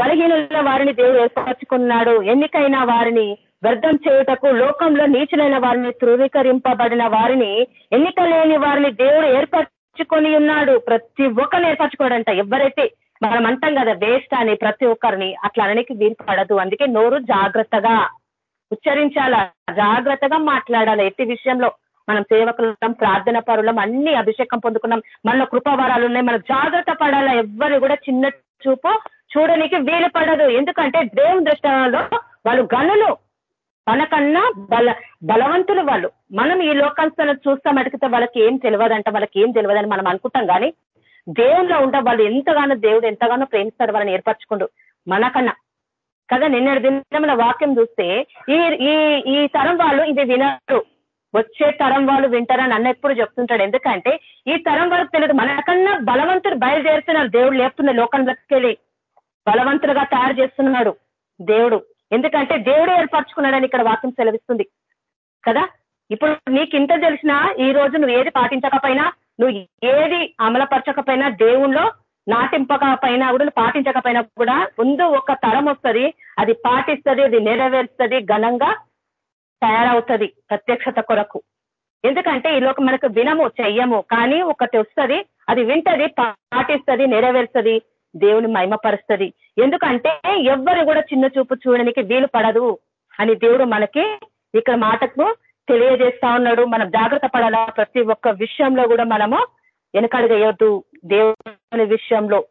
బలహీనుల వారిని దేవుడు ఏర్పరచుకున్నాడు. ఎన్నికైన వారిని వ్యర్థం చేయుటకు లోకంలో నీచులైన వారిని ధృవీకరింపబడిన వారిని ఎన్నిక లేని వారిని దేవుడు ఏర్పరచుకొని ఉన్నాడు. ప్రతి ఒక్కరిని ఏర్పరచుకోడంట. ఎవరైతే మనం అంటాం కదా వేస్ట్ అని ప్రతి ఒక్కరిని అట్లా అనడానికి వీలు పడదు. అందుకే నోరు జాగ్రత్తగా ఉచ్చరించాల? జాగ్రత్తగా మాట్లాడాలి? ఎట్టి విషయంలో? మనం సేవకులం ప్రార్థన పరులం అన్ని అభిషేకం పొందుకున్నాం. మన కృపవరాలు ఉన్నాయి. మనం జాగ్రత్త పడాలా ఎవ్వరు కూడా చిన్న చూపు చూడనికి వీలు పడదు. ఎందుకంటే దేవుని దృష్టిలో వాళ్ళు గనులు. మనకన్నా బల బలవంతులు వాళ్ళు. మనం ఈ లోకాంశాలను చూస్తాం అడిగితే వాళ్ళకి ఏం తెలియదంట వాళ్ళకి ఏం తెలియదని మనం అనుకుంటాం కానీ దేవుల్లో ఉంటే వాళ్ళు ఎంతగానో దేవుడు ఎంతగానో ప్రేమిస్తాడు వాళ్ళని ఏర్పరచుకుండు మనకన్నా. కదా నిన్న దినముల వాక్యం చూస్తే ఈ ఈ ఈ తరం వాళ్ళు ఇది వినరు. వచ్చే తరం వాళ్ళు వింటారని అన్న ఎప్పుడు చెప్తుంటాడు. ఎందుకంటే ఈ తరం వాళ్ళకి తెలియదు. మనకన్నా బలవంతుడు బయలుదేరుతున్నారు దేవుడు. లేపుతున్న లోకంలోకి వెళ్ళి బలవంతుడుగా తయారు చేస్తున్నాడు దేవుడు. ఎందుకంటే దేవుడు ఏర్పరచుకున్నాడని ఇక్కడ వాక్యం సెలవిస్తుంది. కదా? ఇప్పుడు నీకు ఇంత తెలిసినా ఈ రోజు నువ్వు ఏది పాటించకపోయినా నువ్వు ఏది అమలపరచకపోయినా దేవుణ్ణిలో నాటింపకపోయినా కూడా పాటించకపోయినా కూడా ముందు ఒక తరం వస్తుంది. అది పాటిస్తుంది అది నెరవేరుస్తుంది ఘనంగా. తయారవుతుంది ప్రత్యక్షత కొరకు. ఎందుకంటే ఈ లోకం మనకు వినము చెయ్యము కానీ ఒకటి వస్తుంది అది వింటది పాటిస్తుంది నెరవేరుస్తుంది దేవుని మహిమపరుస్తుంది. ఎందుకంటే ఎవ్వరు కూడా చిన్న చూపు చూడడానికి వీలు పడదు అని దేవుడు మనకి ఇక్కడ మాటకు తెలియజేస్తా ఉన్నాడు. మనం జాగ్రత్త పడాలా? ప్రతి ఒక్క విషయంలో కూడా మనము వెనకడుగయ్యొద్దు దేవుని విషయంలో.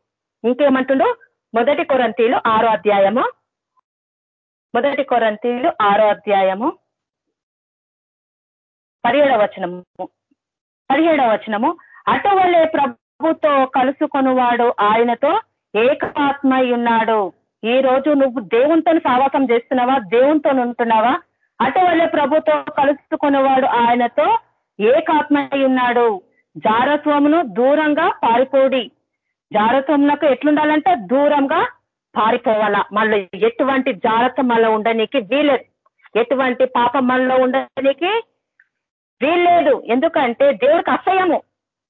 ఇంకేమంటుండో? మొదటి కొరంతీలు ఆరో అధ్యాయము. మొదటి కొరంతీలు ఆరో అధ్యాయము. పదిహేడవ వచనము. పదిహేడవ వచనము. అటువలే ప్రభుతో కలుసుకొనివాడు ఆయనతో ఏకాత్మై ఉన్నాడు. ఈ రోజు నువ్వు దేవునితో సావాసం చేస్తున్నావా? దేవునితో ఉంటున్నావా? అటువలే ప్రభుతో కలుసుకునేవాడు ఆయనతో ఏకాత్మై ఉన్నాడు. జారత్వమును దూరంగా పారిపోడి. జారత్వంకు ఎట్లుండాలంటే దూరంగా పారిపోవాలా. మళ్ళీ ఎటువంటి జారత్వం మళ్ళీ ఉండనీకి వీలేదు. ఎటువంటి పాపం మనలో ఉండడానికి వీల్లేదు. ఎందుకంటే దేవుడికి అసహ్యము.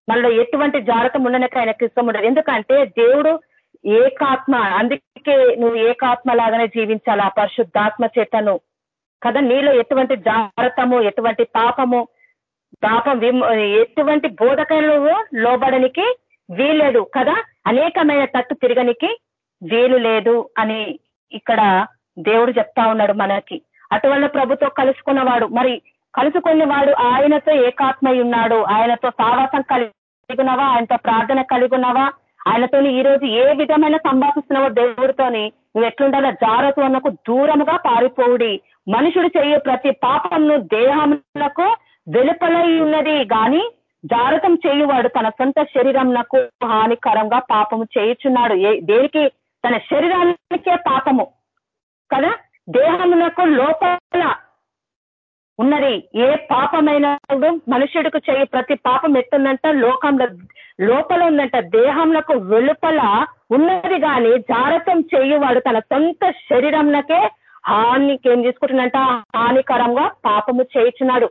మళ్ళీ ఎటువంటి జాగ్రత్త ఉండనక ఆయన క్రిస్తం ఉండదు. ఎందుకంటే దేవుడు ఏకాత్మ అందుకే నువ్వు ఏకాత్మ లాగానే జీవించాలా? పరిశుద్ధాత్మ చేతను. కదా నీలో ఎటువంటి జాగ్రత్తము ఎటువంటి పాపము పాపం ఎటువంటి బోధకలు లోబడనికి వీలేదు కదా? అనేకమైన తట్టు తిరగనికి వీలు లేదు అని ఇక్కడ దేవుడు చెప్తా ఉన్నాడు మనకి. అటువల్ల ప్రభుతో కలుసుకున్నవాడు. మరి కలుసుకున్న వాడు ఆయనతో ఏకాత్మై ఉన్నాడు. ఆయనతో సావాసం కలిగినవా? ఆయనతో ప్రార్థన కలిగినవా? ఆయనతో ఈ రోజు ఏ విధమైన సంభాషిస్తున్నావో దేవుడితోని నువ్వు ఎట్లుండాలో జారత్వనకు దూరముగా పారిపోవుడి. మనుషుడు చేయే ప్రతి పాపంను దేహములకు వెలుపలై ఉన్నది. కానీ జారతం చేయువాడు తన సొంత శరీరంకు హానికరంగా పాపము చేయుచున్నాడు. దేనికి? తన శరీరానికే పాపము. కదా? దేహమునకు లోపల ఉన్నది. ఏ పాపమైన మనుషుడికి చేయి ప్రతి పాపం ఎత్తుందంట లోకంలో లోపల ఉందంట దేహంలకు వెలుపల ఉన్నది కానీ జారతం చేయువాడు తన సొంత శరీరంలకే హానికి ఏం చేసుకుంటున్నంట హానికరంగా పాపము చేయించున్నాడు.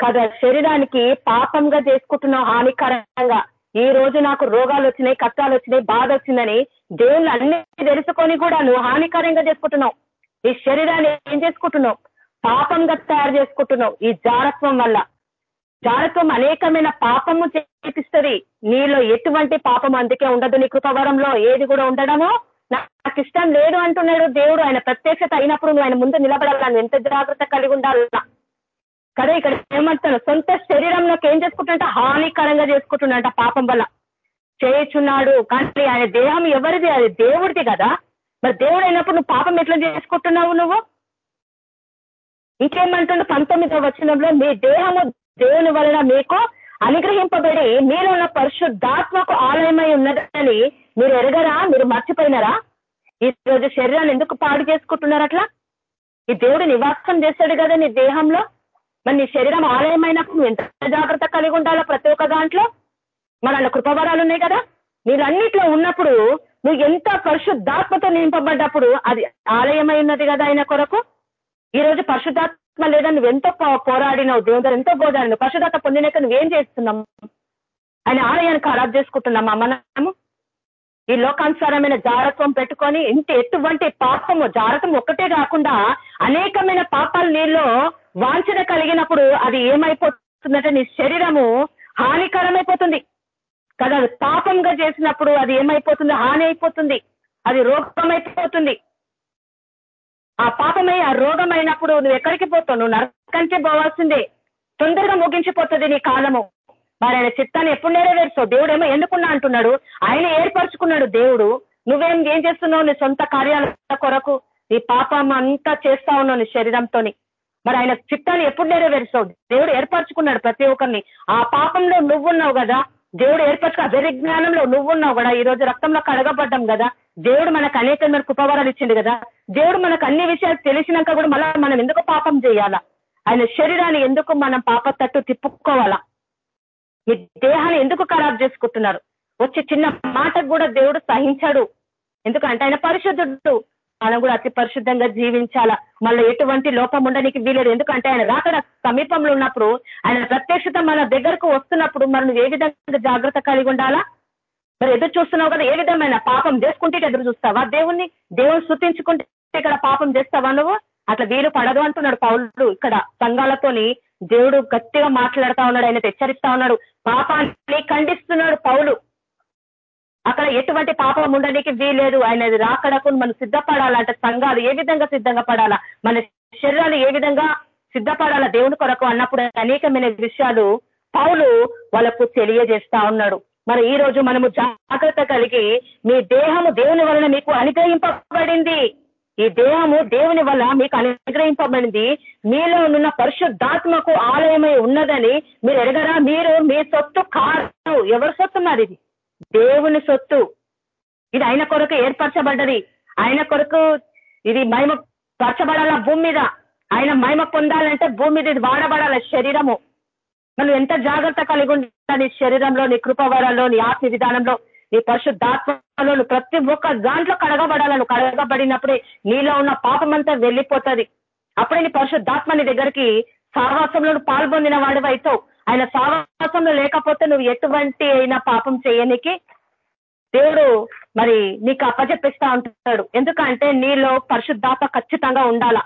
కదా శరీరానికి పాపంగా చేసుకుంటున్నావు హానికరంగా. ఈ రోజు నాకు రోగాలు వచ్చినాయి కష్టాలు వచ్చినాయి బాధ వచ్చిందని దేవుళ్ళు అన్ని తెలుసుకొని కూడా నువ్వు హానికరంగా చేసుకుంటున్నావు. ఈ శరీరాన్ని ఏం చేసుకుంటున్నావు? పాపంగా తయారు చేసుకుంటున్నావు ఈ జారత్వం వల్ల. జారత్వం అనేకమైన పాపము చేపిస్తుంది. నీలో ఎటువంటి పాపం అందుకే ఉండదు నీ కృపవరంలో. ఏది కూడా ఉండడము నాకు ఇష్టం లేదు అంటున్నాడు దేవుడు. ఆయన ప్రత్యక్షత అయినప్పుడు నువ్వు ఆయన ముందు నిలబడాలని ఎంత జాగ్రత్త కలిగి ఉండాలన్నా కదా ఇక్కడ ఏమంటాను సొంత శరీరంలోకి ఏం చేసుకుంటున్నట్ట హానికరంగా చేసుకుంటున్నట పాపం వల్ల. చేయుచున్నాడు. కానీ ఆయన దేహం ఎవరిది? అది దేవుడిది కదా. మరి దేవుడు అయినప్పుడు నువ్వు పాపం ఎట్లా చేసుకుంటున్నావు నువ్వు? ఇంకేమంటుండే? పంతొమ్మిదవ వచనంలో మీ దేహము దేవుని వలన మీకు అనుగ్రహింపబడి మీలో ఉన్న పరిశుద్ధాత్మకు ఆలయమై ఉన్నదని మీరు ఎరగరా? మీరు మర్చిపోయినారా? ఈ రోజు శరీరాన్ని ఎందుకు పాడు చేసుకుంటున్నారు అట్లా ఈ దేవుడు నివాసం చేస్తాడు కదా నీ దేహంలో. మరి నీ శరీరం ఆలయమైనప్పుడు ఎంత జాగ్రత్త కలిగి ఉండాలో ప్రతి ఒక్క దాంట్లో? మన అలా కృపవరాలు ఉన్నాయి కదా. నీళ్ళన్నిట్లో ఉన్నప్పుడు నువ్వు ఎంత పరిశుద్ధాత్మతో నింపబడ్డప్పుడు అది ఆలయమై ఉన్నది కదా ఆయన కొరకు? ఈ రోజు పరిశుద్ధాత్మ లేదా నువ్వు ఎంతో పోరాడినావు దేవుడు ఎంతో గోదాడినావు పరిశుధాత్మ పొందినాక నువ్వేం చేస్తున్నాము ఆయన ఆలయాన్ని ఖరాబ్ చేసుకుంటున్నామా? మనము ఈ లోకానుసారమైన జారత్వం పెట్టుకొని ఇంత ఎటువంటి పాపము జారత్వం ఒక్కటే కాకుండా అనేకమైన పాపాలు నీళ్ళలో వాంఛన కలిగినప్పుడు అది ఏమైపోతుందంటే నీ శరీరము హానికరమైపోతుంది. కదా అది పాపంగా చేసినప్పుడు అది ఏమైపోతుంది? హాని అయిపోతుంది. అది రోగమైపోతుంది. ఆ పాపమై ఆ రోగం అయినప్పుడు నువ్వు ఎక్కడికి పోతావు? నువ్వు నరకంటే పోవాల్సిందే. తొందరగా ముగించిపోతుంది నీ కాలము. మరి ఆయన చిత్తాన్ని ఎప్పుడు నెరవేర్చావు దేవుడు ఏమో ఎందుకున్నా అంటున్నాడు. ఆయన ఏర్పరచుకున్నాడు దేవుడు. నువ్వేం ఏం చేస్తున్నావు నీ సొంత కార్యాల కొరకు? నీ పాపం అంతా చేస్తా ఉన్నావు నీ శరీరంతోని. మరి ఆయన చిత్తాన్ని ఎప్పుడు నెరవేర్చావు దేవుడు ఏర్పరచుకున్నాడు ప్రతి ఒక్కరిని. ఆ పాపంలో నువ్వున్నావు కదా. దేవుడు ఏర్పరచుకు అదే జ్ఞానంలో నువ్వున్నావు కూడా. ఈ రోజు రక్తంలో కడగబడ్డం కదా. దేవుడు మనకు అనేకమైన కృపవరాలు ఇచ్చింది కదా. దేవుడు మనకు అన్ని విషయాలు తెలిసినాక కూడా మళ్ళీ మనం ఎందుకు పాపం చేయాలా? ఆయన శరీరాన్ని ఎందుకు మనం పాప తట్టు తిప్పుకోవాలా? మీ దేహాన్ని ఎందుకు ఖరాబ్ చేసుకుంటున్నారు? వచ్చి చిన్న మాటకు కూడా దేవుడు సహించాడు. ఎందుకంటే ఆయన పరిశుద్ధుడు. మనం కూడా అతి పరిశుద్ధంగా జీవించాలా? మళ్ళీ ఎటువంటి లోపం ఉండడానికి వీలేదు ఎందుకంటే ఆయన రాకడ సమీపంలో ఉన్నప్పుడు ఆయన ప్రత్యక్షత మన దగ్గరకు వస్తున్నప్పుడు మనం ఏ విధంగా జాగ్రత్త కలిగి ఉండాలా? మరి ఎదురు చూస్తున్నావు కదా ఏ విధమైన పాపం చేసుకుంటే ఎదురు చూస్తావా? దేవుణ్ణి దేవుని శృతించుకుంటే ఇక్కడ పాపం చేస్తావా నువ్వు? అట్లా వీలు పడదు అంటున్నాడు పౌరుడు ఇక్కడ సంఘాలతోని. దేవుడు గట్టిగా మాట్లాడుతా ఉన్నాడు ఆయన హెచ్చరిస్తా ఉన్నాడు. పాపాన్ని ఖండిస్తున్నాడు పౌలు. అక్కడ ఎటువంటి పాపం ఉండడానికి వీలేదు ఆయన రాకడకు మనం సిద్ధపడాలంటే సంఘాలు ఏ విధంగా సిద్ధంగా పడాలా? మన శరీరాలు ఏ విధంగా సిద్ధపడాలా దేవుని కొరకు అన్నప్పుడు అనేకమైన విషయాలు పౌలు వాళ్ళకు తెలియజేస్తా ఉన్నాడు. మరి ఈ రోజు మనము జాగ్రత్త కలిగి మీ దేహము దేవుని వలన మీకు అనుగ్రహింపబడింది. ఈ దేహము దేవుని వల్ల మీకు అనుగ్రహింపబడింది. మీలో ఉన్న పరిశుద్ధాత్మకు ఆలయమై ఉన్నదని మీరు ఎరగరా? మీరు మీ సొత్తు కారు ఎవరి సొత్తు మరి ఇది? దేవుని సొత్తు. ఇది ఆయన కొరకు ఏర్పరచబడ్డది. ఆయన కొరకు ఇది మహిమ పరచబడాల భూమి మీద? ఆయన మహిమ పొందాలంటే భూమి మీద ఇది వాడబడాల శరీరము? మనం ఎంత జాగ్రత్త కలిగి ఉంటా నీ శరీరంలో నీ కృపవరాల్లో నీ ఆత్మ విధానంలో నీ పరిశుద్ధాత్మలో? ప్రతి ఒక్క దాంట్లో కడగబడాలను కడగబడినప్పుడే నీలో ఉన్న పాపమంతా వెళ్ళిపోతుంది. అప్పుడే నీ పరిశుద్ధాత్మ నీ దగ్గరికి సాహసంలో పాల్పొందిన వాడివైతావు. ఆయన సావాసంలో లేకపోతే నువ్వు ఎటువంటి అయినా పాపం చేయనికి దేవుడు మరి నీకు అప్పజెప్పిస్తా ఉంటాడు ఎందుకంటే నీలో పరిశుద్ధాత్మ ఖచ్చితంగా ఉండాల?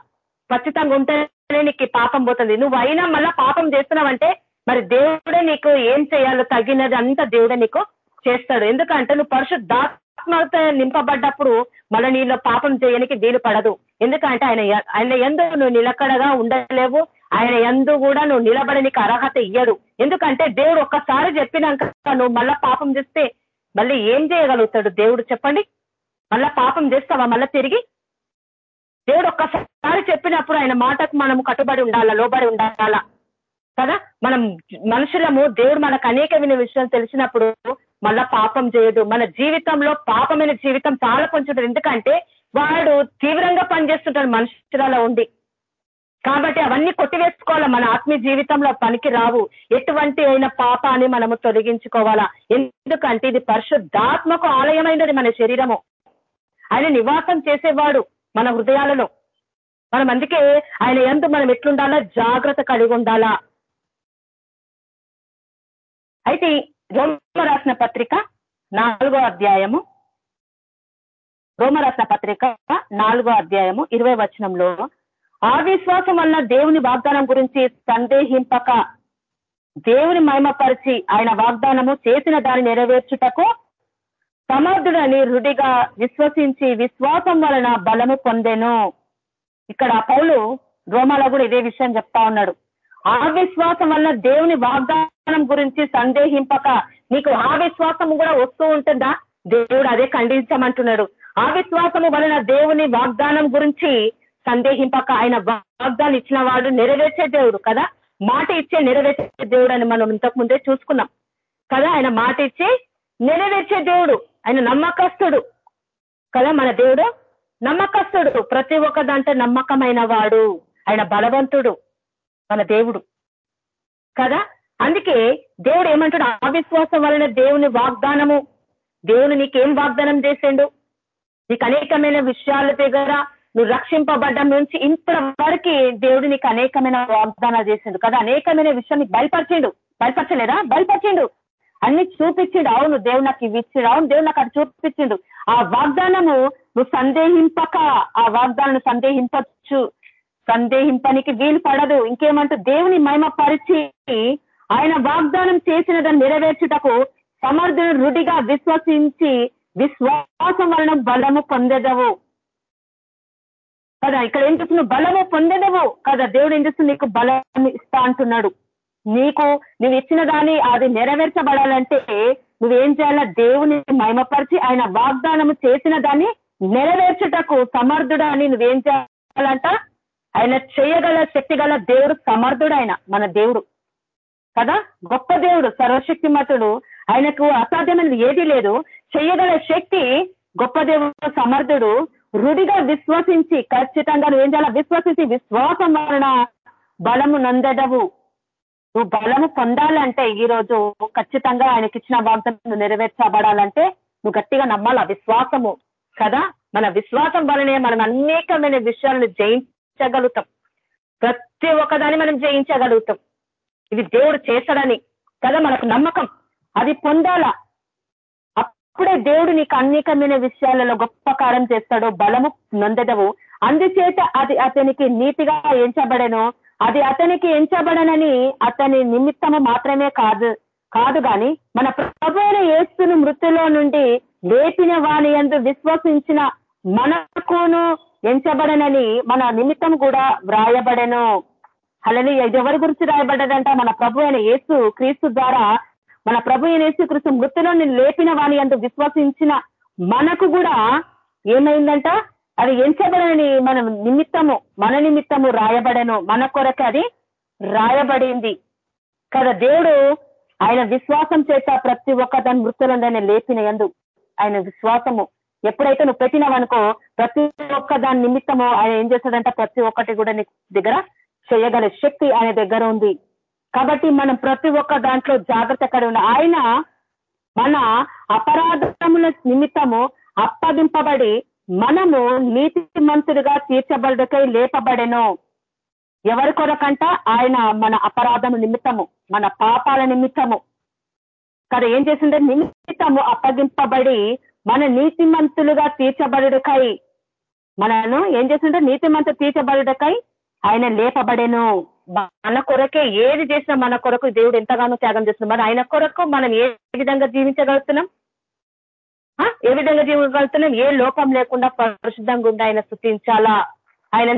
ఖచ్చితంగా ఉంటేనే నీకు పాపం పోతుంది. నువ్వు అయినా మళ్ళా పాపం చేస్తున్నావంటే మరి దేవుడే నీకు ఏం చేయాలో తగినది అంతా దేవుడే నీకు చేస్తాడు. ఎందుకంటే నువ్వు పరిశుద్ధాత్మత నింపబడ్డప్పుడు మళ్ళీ నీలో పాపం చేయనికి వీలు పడదు. ఎందుకంటే ఆయన ఆయన ఎందు నువ్వు నిలకడగా ఉండలేవు. ఆయన ఎందు కూడా నువ్వు నిలబడనికి అర్హత ఇయ్యడు. ఎందుకంటే దేవుడు ఒక్కసారి చెప్పినాక నువ్వు మళ్ళా పాపం చేస్తే మళ్ళీ ఏం చేయగలుగుతాడు దేవుడు చెప్పండి? మళ్ళా పాపం చేస్తావా? మళ్ళా తిరిగి? దేవుడు ఒక్కసారి చెప్పినప్పుడు ఆయన మాటకు మనం కట్టుబడి ఉండాలా లోబడి ఉండాలా? కదా? మనం మనుషులము దేవుడు మనకు అనేకమైన విషయాలు తెలిసినప్పుడు మళ్ళా పాపం చేయదు మన జీవితంలో పాపమైన జీవితం చాలా కొంచెం ఎందుకంటే వాడు తీవ్రంగా పనిచేస్తుంటాడు మనుషులలో ఉండి. కాబట్టి అవన్నీ కొట్టివేసుకోవాలా? మన ఆత్మీయ జీవితంలో పనికి రావు. ఎటువంటి అయిన పాపాన్ని మనము తొలగించుకోవాలా? ఎందుకంటే ఇది పరిశుద్ధాత్మకు ఆలయమైనది మన శరీరము. ఆయన నివాసం చేసేవాడు మన హృదయాలలో. మనం అందుకే ఆయన ఎందు మనం ఎట్లుండాలా? జాగ్రత్త కలిగి ఉండాలా? అయితే రోమ రాసిన పత్రిక నాలుగో అధ్యాయము. రోమ రాసిన పత్రిక నాలుగో అధ్యాయము ఇరవై వచనంలో ఆ విశ్వాసం వల్ల దేవుని వాగ్దానం గురించి సందేహింపక దేవుని మహిమపరిచి ఆయన వాగ్దానము చేసిన దాన్ని నెరవేర్చుటకు సమర్థుడని రుడిగా విశ్వసించి విశ్వాసం వలన బలము పొందెను. ఇక్కడ పౌలు రోమాలో కూడా ఇదే విషయం చెప్తా ఉన్నాడు. ఆ విశ్వాసం వల్ల దేవుని వాగ్దానం గురించి సందేహింపక నీకు ఆ విశ్వాసం కూడా వస్తూ ఉంటుందా? దేవుడు అదే ఖండించమంటున్నాడు. ఆ విశ్వాసము వలన దేవుని వాగ్దానం గురించి సందేహింపక ఆయన వాగ్దానం ఇచ్చిన వాడు నెరవేర్చే దేవుడు కదా? మాట ఇచ్చే నెరవేర్చే దేవుడు అని మనం ఇంతకు ముందే చూసుకున్నాం. కదా? ఆయన మాట ఇచ్చే నెరవేర్చే దేవుడు. ఆయన నమ్మకస్తుడు. కదా? మన దేవుడు నమ్మకస్తుడు. ప్రతి ఒక్క దాంట్లో నమ్మకమైన వాడు. ఆయన బలవంతుడు. మన దేవుడు. కదా? అందుకే దేవుడు ఏమంటాడు? అవిశ్వాసం వలన దేవుని వాగ్దానము. దేవుని నీకేం వాగ్దానం చేసిండు? నీకు అనేకమైన విషయాల దగ్గర నువ్వు రక్షింపబడ్డం నుంచి ఇంతవరకు దేవుడు నీకు అనేకమైన వాగ్దానాలు చేసిండు. కదా అనేకమైన విషయాన్ని బయలుపరిచిండు. బయలుపరచలేదా? బయలుపరిచిండు. అన్ని చూపించిండు. అవును దేవుడు నాకు ఇవి ఇచ్చిండు. అవును దేవుడు నాకు అది చూపించిండు. ఆ వాగ్దానము నువ్వు సందేహింపక ఆ వాగ్దానం సందేహింపచ్చు. సందేహింపనికి వీలు పడదు. ఇంకేమంటూ దేవుని మహిమ పరిచి ఆయన వాగ్దానం చేసిన దాన్ని నెరవేర్చుటకు సమర్థుడు రుడిగా విశ్వసించి విశ్వాసం వలన బలము పొందెదవు. కదా ఇక్కడ ఏం చేస్తున్నావు బలము పొందెదవు. కదా దేవుడు ఏం చేస్తుంది నీకు బలం ఇస్తా అంటున్నాడు. నీకు నువ్వు ఇచ్చిన దాన్ని అది నెరవేర్చబడాలంటే నువ్వేం చేయాలా? దేవుని మహిమపరిచి ఆయన వాగ్దానము చేసిన దాన్ని నెరవేర్చుటకు సమర్థుడా అని నువ్వేం చేయాలంట? ఆయన చేయగల శక్తి గల దేవుడు సమర్థుడు ఆయన మన దేవుడు. కదా గొప్ప దేవుడు సర్వశక్తిమతుడు. ఆయనకు అసాధ్యమైనది ఏది లేదు. చేయగల శక్తి గొప్ప దేవుడు సమర్థుడు. రుడిగా విశ్వసించి ఖచ్చితంగా నువ్వేం చేయాలా? విశ్వసించి విశ్వాసం వలన బలము నందడవు నువ్వు బలము పొందాలంటే ఈ రోజు ఖచ్చితంగా ఆయనకి ఇచ్చిన వాగ్దానం నెరవేర్చబడాలంటే నువ్వు గట్టిగా నమ్మాల? విశ్వాసము. కదా? మన విశ్వాసం వలనే మనం అనేకమైన విషయాలను జయించగలుగుతాం. ప్రతి ఒక్కదాన్ని మనం జయించగలుగుతాం. ఇది దేవుడు చేశాడని. కదా? మనకు నమ్మకం. అది పొందాలా? అప్పుడే దేవుడు నీకు అనేకమైన విషయాలలో గొప్ప కారం చేస్తాడు బలము నొందదవు. అందుచేత అది అతనికి నీతిగా ఎంచబడను. అది అతనికి ఎంచబడనని అతని నిమిత్తము మాత్రమే కాదు కాదు గాని మన ప్రభు అయిన ఏస్తును మృతిలో నుండి లేపిన వాణి ఎందు విశ్వసించిన మనకును ఎంచబడనని మన నిమిత్తం కూడా వ్రాయబడను. అలాని ఇది ఎవరి గురించి రాయబడ్డదంట? మన ప్రభు అయిన యేసు క్రీస్తు ద్వారా మన ప్రభు అయిన యేసు మృతిలో నేను లేపిన వాణి అందు విశ్వసించిన మనకు కూడా ఏమైందంట? అది ఎంచబడని మన నిమిత్తము మన నిమిత్తము రాయబడను. మన కొరకు అది రాయబడింది. కదా దేవుడు ఆయన విశ్వాసం చేత ప్రతి ఒక్క దాని మృతులందరినీ లేపిన ఎందు ఆయన విశ్వాసము. ఎప్పుడైతే నువ్వు పెట్టినావనుకో ప్రతి ఒక్క దాని నిమిత్తము ఆయన ఏం చేస్తాడంట? ప్రతి ఒక్కటి కూడా నీ దగ్గర చేయగల శక్తి ఆయన దగ్గర ఉంది. కాబట్టి మనం ప్రతి ఒక్క దాంట్లో జాగ్రత్త కలిగి ఉన్న ఆయన మన అపరాధముల నిమిత్తము అప్పగింపబడి మనము నీతి మంతుడిగా తీర్చబడుకై లేపబడెను. ఎవరి కొరకంట? ఆయన మన అపరాధము నిమిత్తము మన పాపాల నిమిత్తము. కదా ఏం చేసిండే నిమిత్తము అప్పగింపబడి మన నీతిమంతులుగా తీర్చబడుకై మనను ఏం చేసిండే? నీతిమంతు తీర్చబడుకై ఆయన లేపబడెను. మన కొరకే ఏది చేసినా మన కొరకు దేవుడు ఎంతగానో త్యాగం చేస్తున్నాం మరి ఆయన కొరకు మనం ఏ విధంగా జీవించగలుగుతున్నాం? ఏ విధంగా జీవించగలుగుతున్నాం? ఏ లోపం లేకుండా పరిశుద్ధంగా ఉండి ఆయన స్థుతించాలా? ఆయన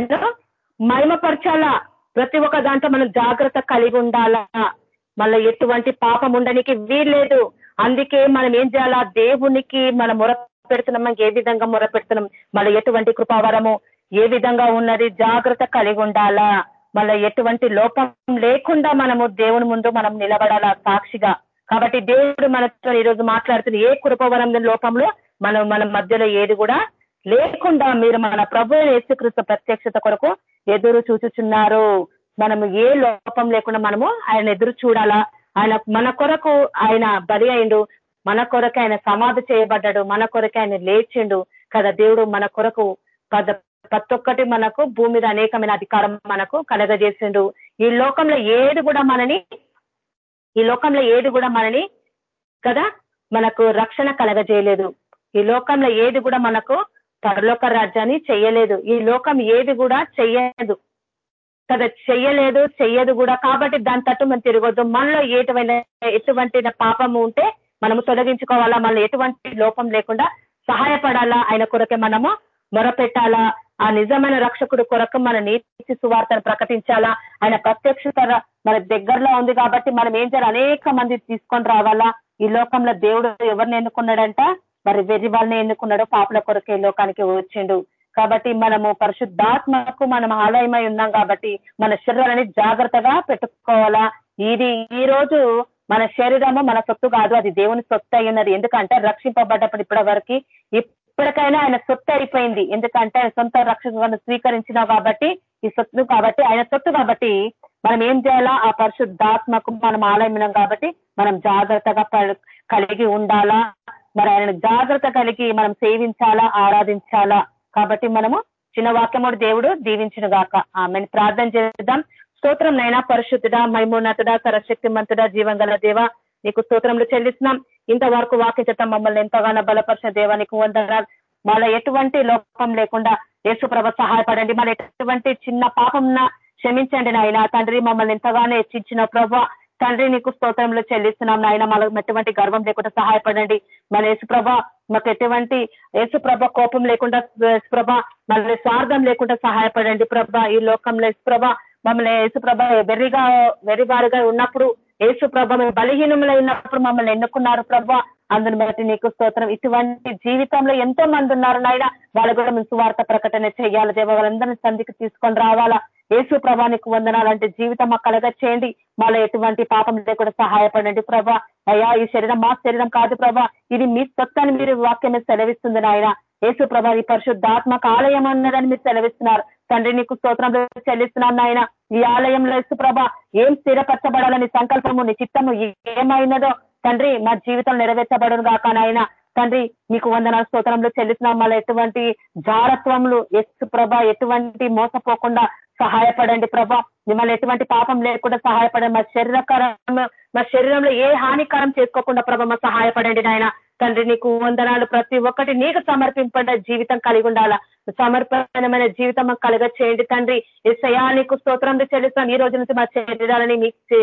మహిమపరచాలా? ప్రతి ఒక్క దాంట్లో మనం జాగ్రత్త కలిగి ఉండాలా? మళ్ళీ ఎటువంటి పాపం ఉండడానికి వీల్లేదు. అందుకే మనం ఏం చేయాలా? దేవునికి మనం మొర పెడుతున్నాం. ఏ విధంగా మొర పెడుతున్నాం? మళ్ళీ ఎటువంటి కృపావరము? ఏ విధంగా ఉన్నది? జాగ్రత్త కలిగి ఉండాలా? మళ్ళీ ఎటువంటి లోపం లేకుండా మనము దేవుని ముందు మనం నిలబడాల సాక్షిగా? కాబట్టి దేవుడు మనతో ఈరోజు మాట్లాడుతున్న ఏ కృపవరం లోపంలో మనం మన మధ్యలో ఏది కూడా లేకుండా మీరు మన ప్రభు యేసుకృష్ణ ప్రత్యక్షత కొరకు ఎదురు చూచుచున్నారు. మనము ఏ లోపం లేకుండా మనము ఆయన ఎదురు చూడాలా? ఆయన మన కొరకు ఆయన బలి అయిండు. మన కొరకు ఆయన సమాధి చేయబడ్డాడు. మన కొరకు ఆయన లేచిండు కదా దేవుడు మన కొరకు ప్రతి ఒక్కటి మనకు భూమి మీద అనేకమైన అధికారం మనకు కలగజేసిండు. ఈ లోకంలో ఏది కూడా మనని ఈ లోకంలో ఏది కూడా మనని కదా మనకు రక్షణ కలగజేయలేదు. ఈ లోకంలో ఏది కూడా మనకు పరలోక రాజ్యాన్ని చెయ్యలేదు ఈ లోకం ఏది కూడా చెయ్యలేదు కదా చెయ్యలేదు చెయ్యదు కూడా. కాబట్టి దాని తట్టు మనం తిరగొద్దు. మనలో ఎటువంటి ఎటువంటి పాపము ఉంటే మనము తొలగించుకోవాలా? మనలో ఎటువంటి లోపం లేకుండా సహాయపడాలా? ఆయన కొరకే మనము మొరపెట్టాలా? ఆ నిజమైన రక్షకుడు కొరకు మన నీతి సువార్తను ప్రకటించాలా? ఆయన ప్రత్యక్షత మన దగ్గరలో ఉంది కాబట్టి మనం ఏం చేయాలి? అనేక మంది తీసుకొని రావాలా? ఈ లోకంలో దేవుడు ఎవరిని ఎన్నుకున్నాడంట? మరి వెర్రి వాళ్ళని ఎన్నుకున్నాడు? పాపల కొరకు ఈ లోకానికి వచ్చిండు. కాబట్టి మనము పరిశుద్ధాత్మకు మనం ఆలయమై ఉన్నాం కాబట్టి మన శరీరాన్ని జాగ్రత్తగా పెట్టుకోవాలా? ఇది ఈ రోజు మన శరీరము మన సొత్తు కాదు. అది దేవుని సొత్తు అయి ఉన్నది ఎందుకంటే రక్షింపబడ్డప్పుడు ఇప్పటి వరకు ఇప్పటికైనా ఆయన సొత్తు అయిపోయింది. ఎందుకంటే ఆయన సొంత రక్షకులను స్వీకరించినావు కాబట్టి ఈ సొత్తు కాబట్టి ఆయన సొత్తు కాబట్టి మనం ఏం చేయాలా? ఆ పరిశుద్ధాత్మకు మనం ఆలయమినాం కాబట్టి మనం జాగ్రత్తగా కలిగి ఉండాలా? మరి ఆయన జాగ్రత్త కలిగి మనం సేవించాలా? ఆరాధించాలా? కాబట్టి మనము చిన్న వాక్యముడు దేవుడు దీవించిన గాక. ఆమెను. ప్రార్థన చేద్దాం. స్తోత్రం నైనా పరిశుద్ధుడా మైమోన్నతుడా సరశక్తిమంతుడా జీవంగల దేవ నీకు స్తోత్రంలో చెల్లిస్తున్నాం. ఇంతవరకు వాక్య చెత్తం మమ్మల్ని ఎంతగానో బలపరిచిన దేవానికి వందనాలు. మళ్ళీ ఎటువంటి లోపం లేకుండా యేసుప్రభ సహాయపడండి. మళ్ళీ ఎటువంటి చిన్న పాపం క్షమించండి నాయన. తండ్రి మమ్మల్ని ఎంతగానో హెచ్చించిన ప్రభా తండ్రి నీకు స్తోత్రంలో చెల్లిస్తున్నాం నాయన. మనకు ఎటువంటి గర్వం లేకుండా సహాయపడండి. మన యేసుప్రభ మాకు ఎటువంటి యేసుప్రభ కోపం లేకుండా యేసుప్రభ మళ్ళీ స్వార్థం లేకుండా సహాయపడండి ప్రభ. ఈ లోకంలో యేసుప్రభ మమ్మల్ని యేసుప్రభ వెర్రిగా వెర్రివారుగా ఉన్నప్పుడు యేసుప్రభ మేము బలహీనములైనప్పుడు మమ్మల్ని ఎన్నుకున్నారు ప్రభ. అందుని బట్టి నీకు స్తోత్రం. ఇటువంటి జీవితంలో ఎంతో మంది ఉన్నారు నాయన. వాళ్ళు కూడా మేము సువార్త ప్రకటన చేయాలి. దేవ వాళ్ళందరినీ సంధికి తీసుకొని రావాలా? యేసు ప్రభానికి వందనాలంటే జీవితం మాకు కలగ చేయండి మళ్ళీ ఎటువంటి పాపం లేకుండా సహాయపడండి ప్రభా. అయ్యా ఈ శరీరం మా శరీరం కాదు ప్రభా. ఇది మీ సొత్తని మీరు వాక్యం సెలవిస్తుంది నాయన. యేసు ప్రభా ఈ పరిశుద్ధాత్మక ఆలయం అన్నదని మీరు సెలవిస్తున్నారు. తండ్రి నీకు స్తోత్రంలో చెల్లిస్తున్నాను నాయన. ఈ ఆలయంలో యేసు ప్రభ ఏం స్థిరపరచబడాలని సంకల్పము నీ చిత్తము ఏమైనదో తండ్రి మా జీవితం నెరవేర్చబడును కాక నాయన. తండ్రి మీకు వందనాలు స్తోత్రంలో చెల్లిస్తున్నాం. మళ్ళీ ఎటువంటి జారత్వములు ఎస్ ప్రభ ఎటువంటి మోసపోకుండా సహాయపడండి ప్రభా. మిమ్మల్ని ఎటువంటి పాపం లేకుండా సహాయపడండి. మా శరీరకరం మా శరీరంలో ఏ హానికరం చేసుకోకుండా ప్రభా మా సహాయపడండి నాయన. తండ్రి నీకు వందనాలు. ప్రతి ఒక్కటి నీకు సమర్పింపడ. జీవితం కలిగి ఉండాలా. సమర్పణమైన జీవితం కలగ చేయండి తండ్రి. ఏసయా నీకు స్తోత్రం చెల్లిస్తాం ఈ రోజు నుంచి మా శరీరాలని మీకు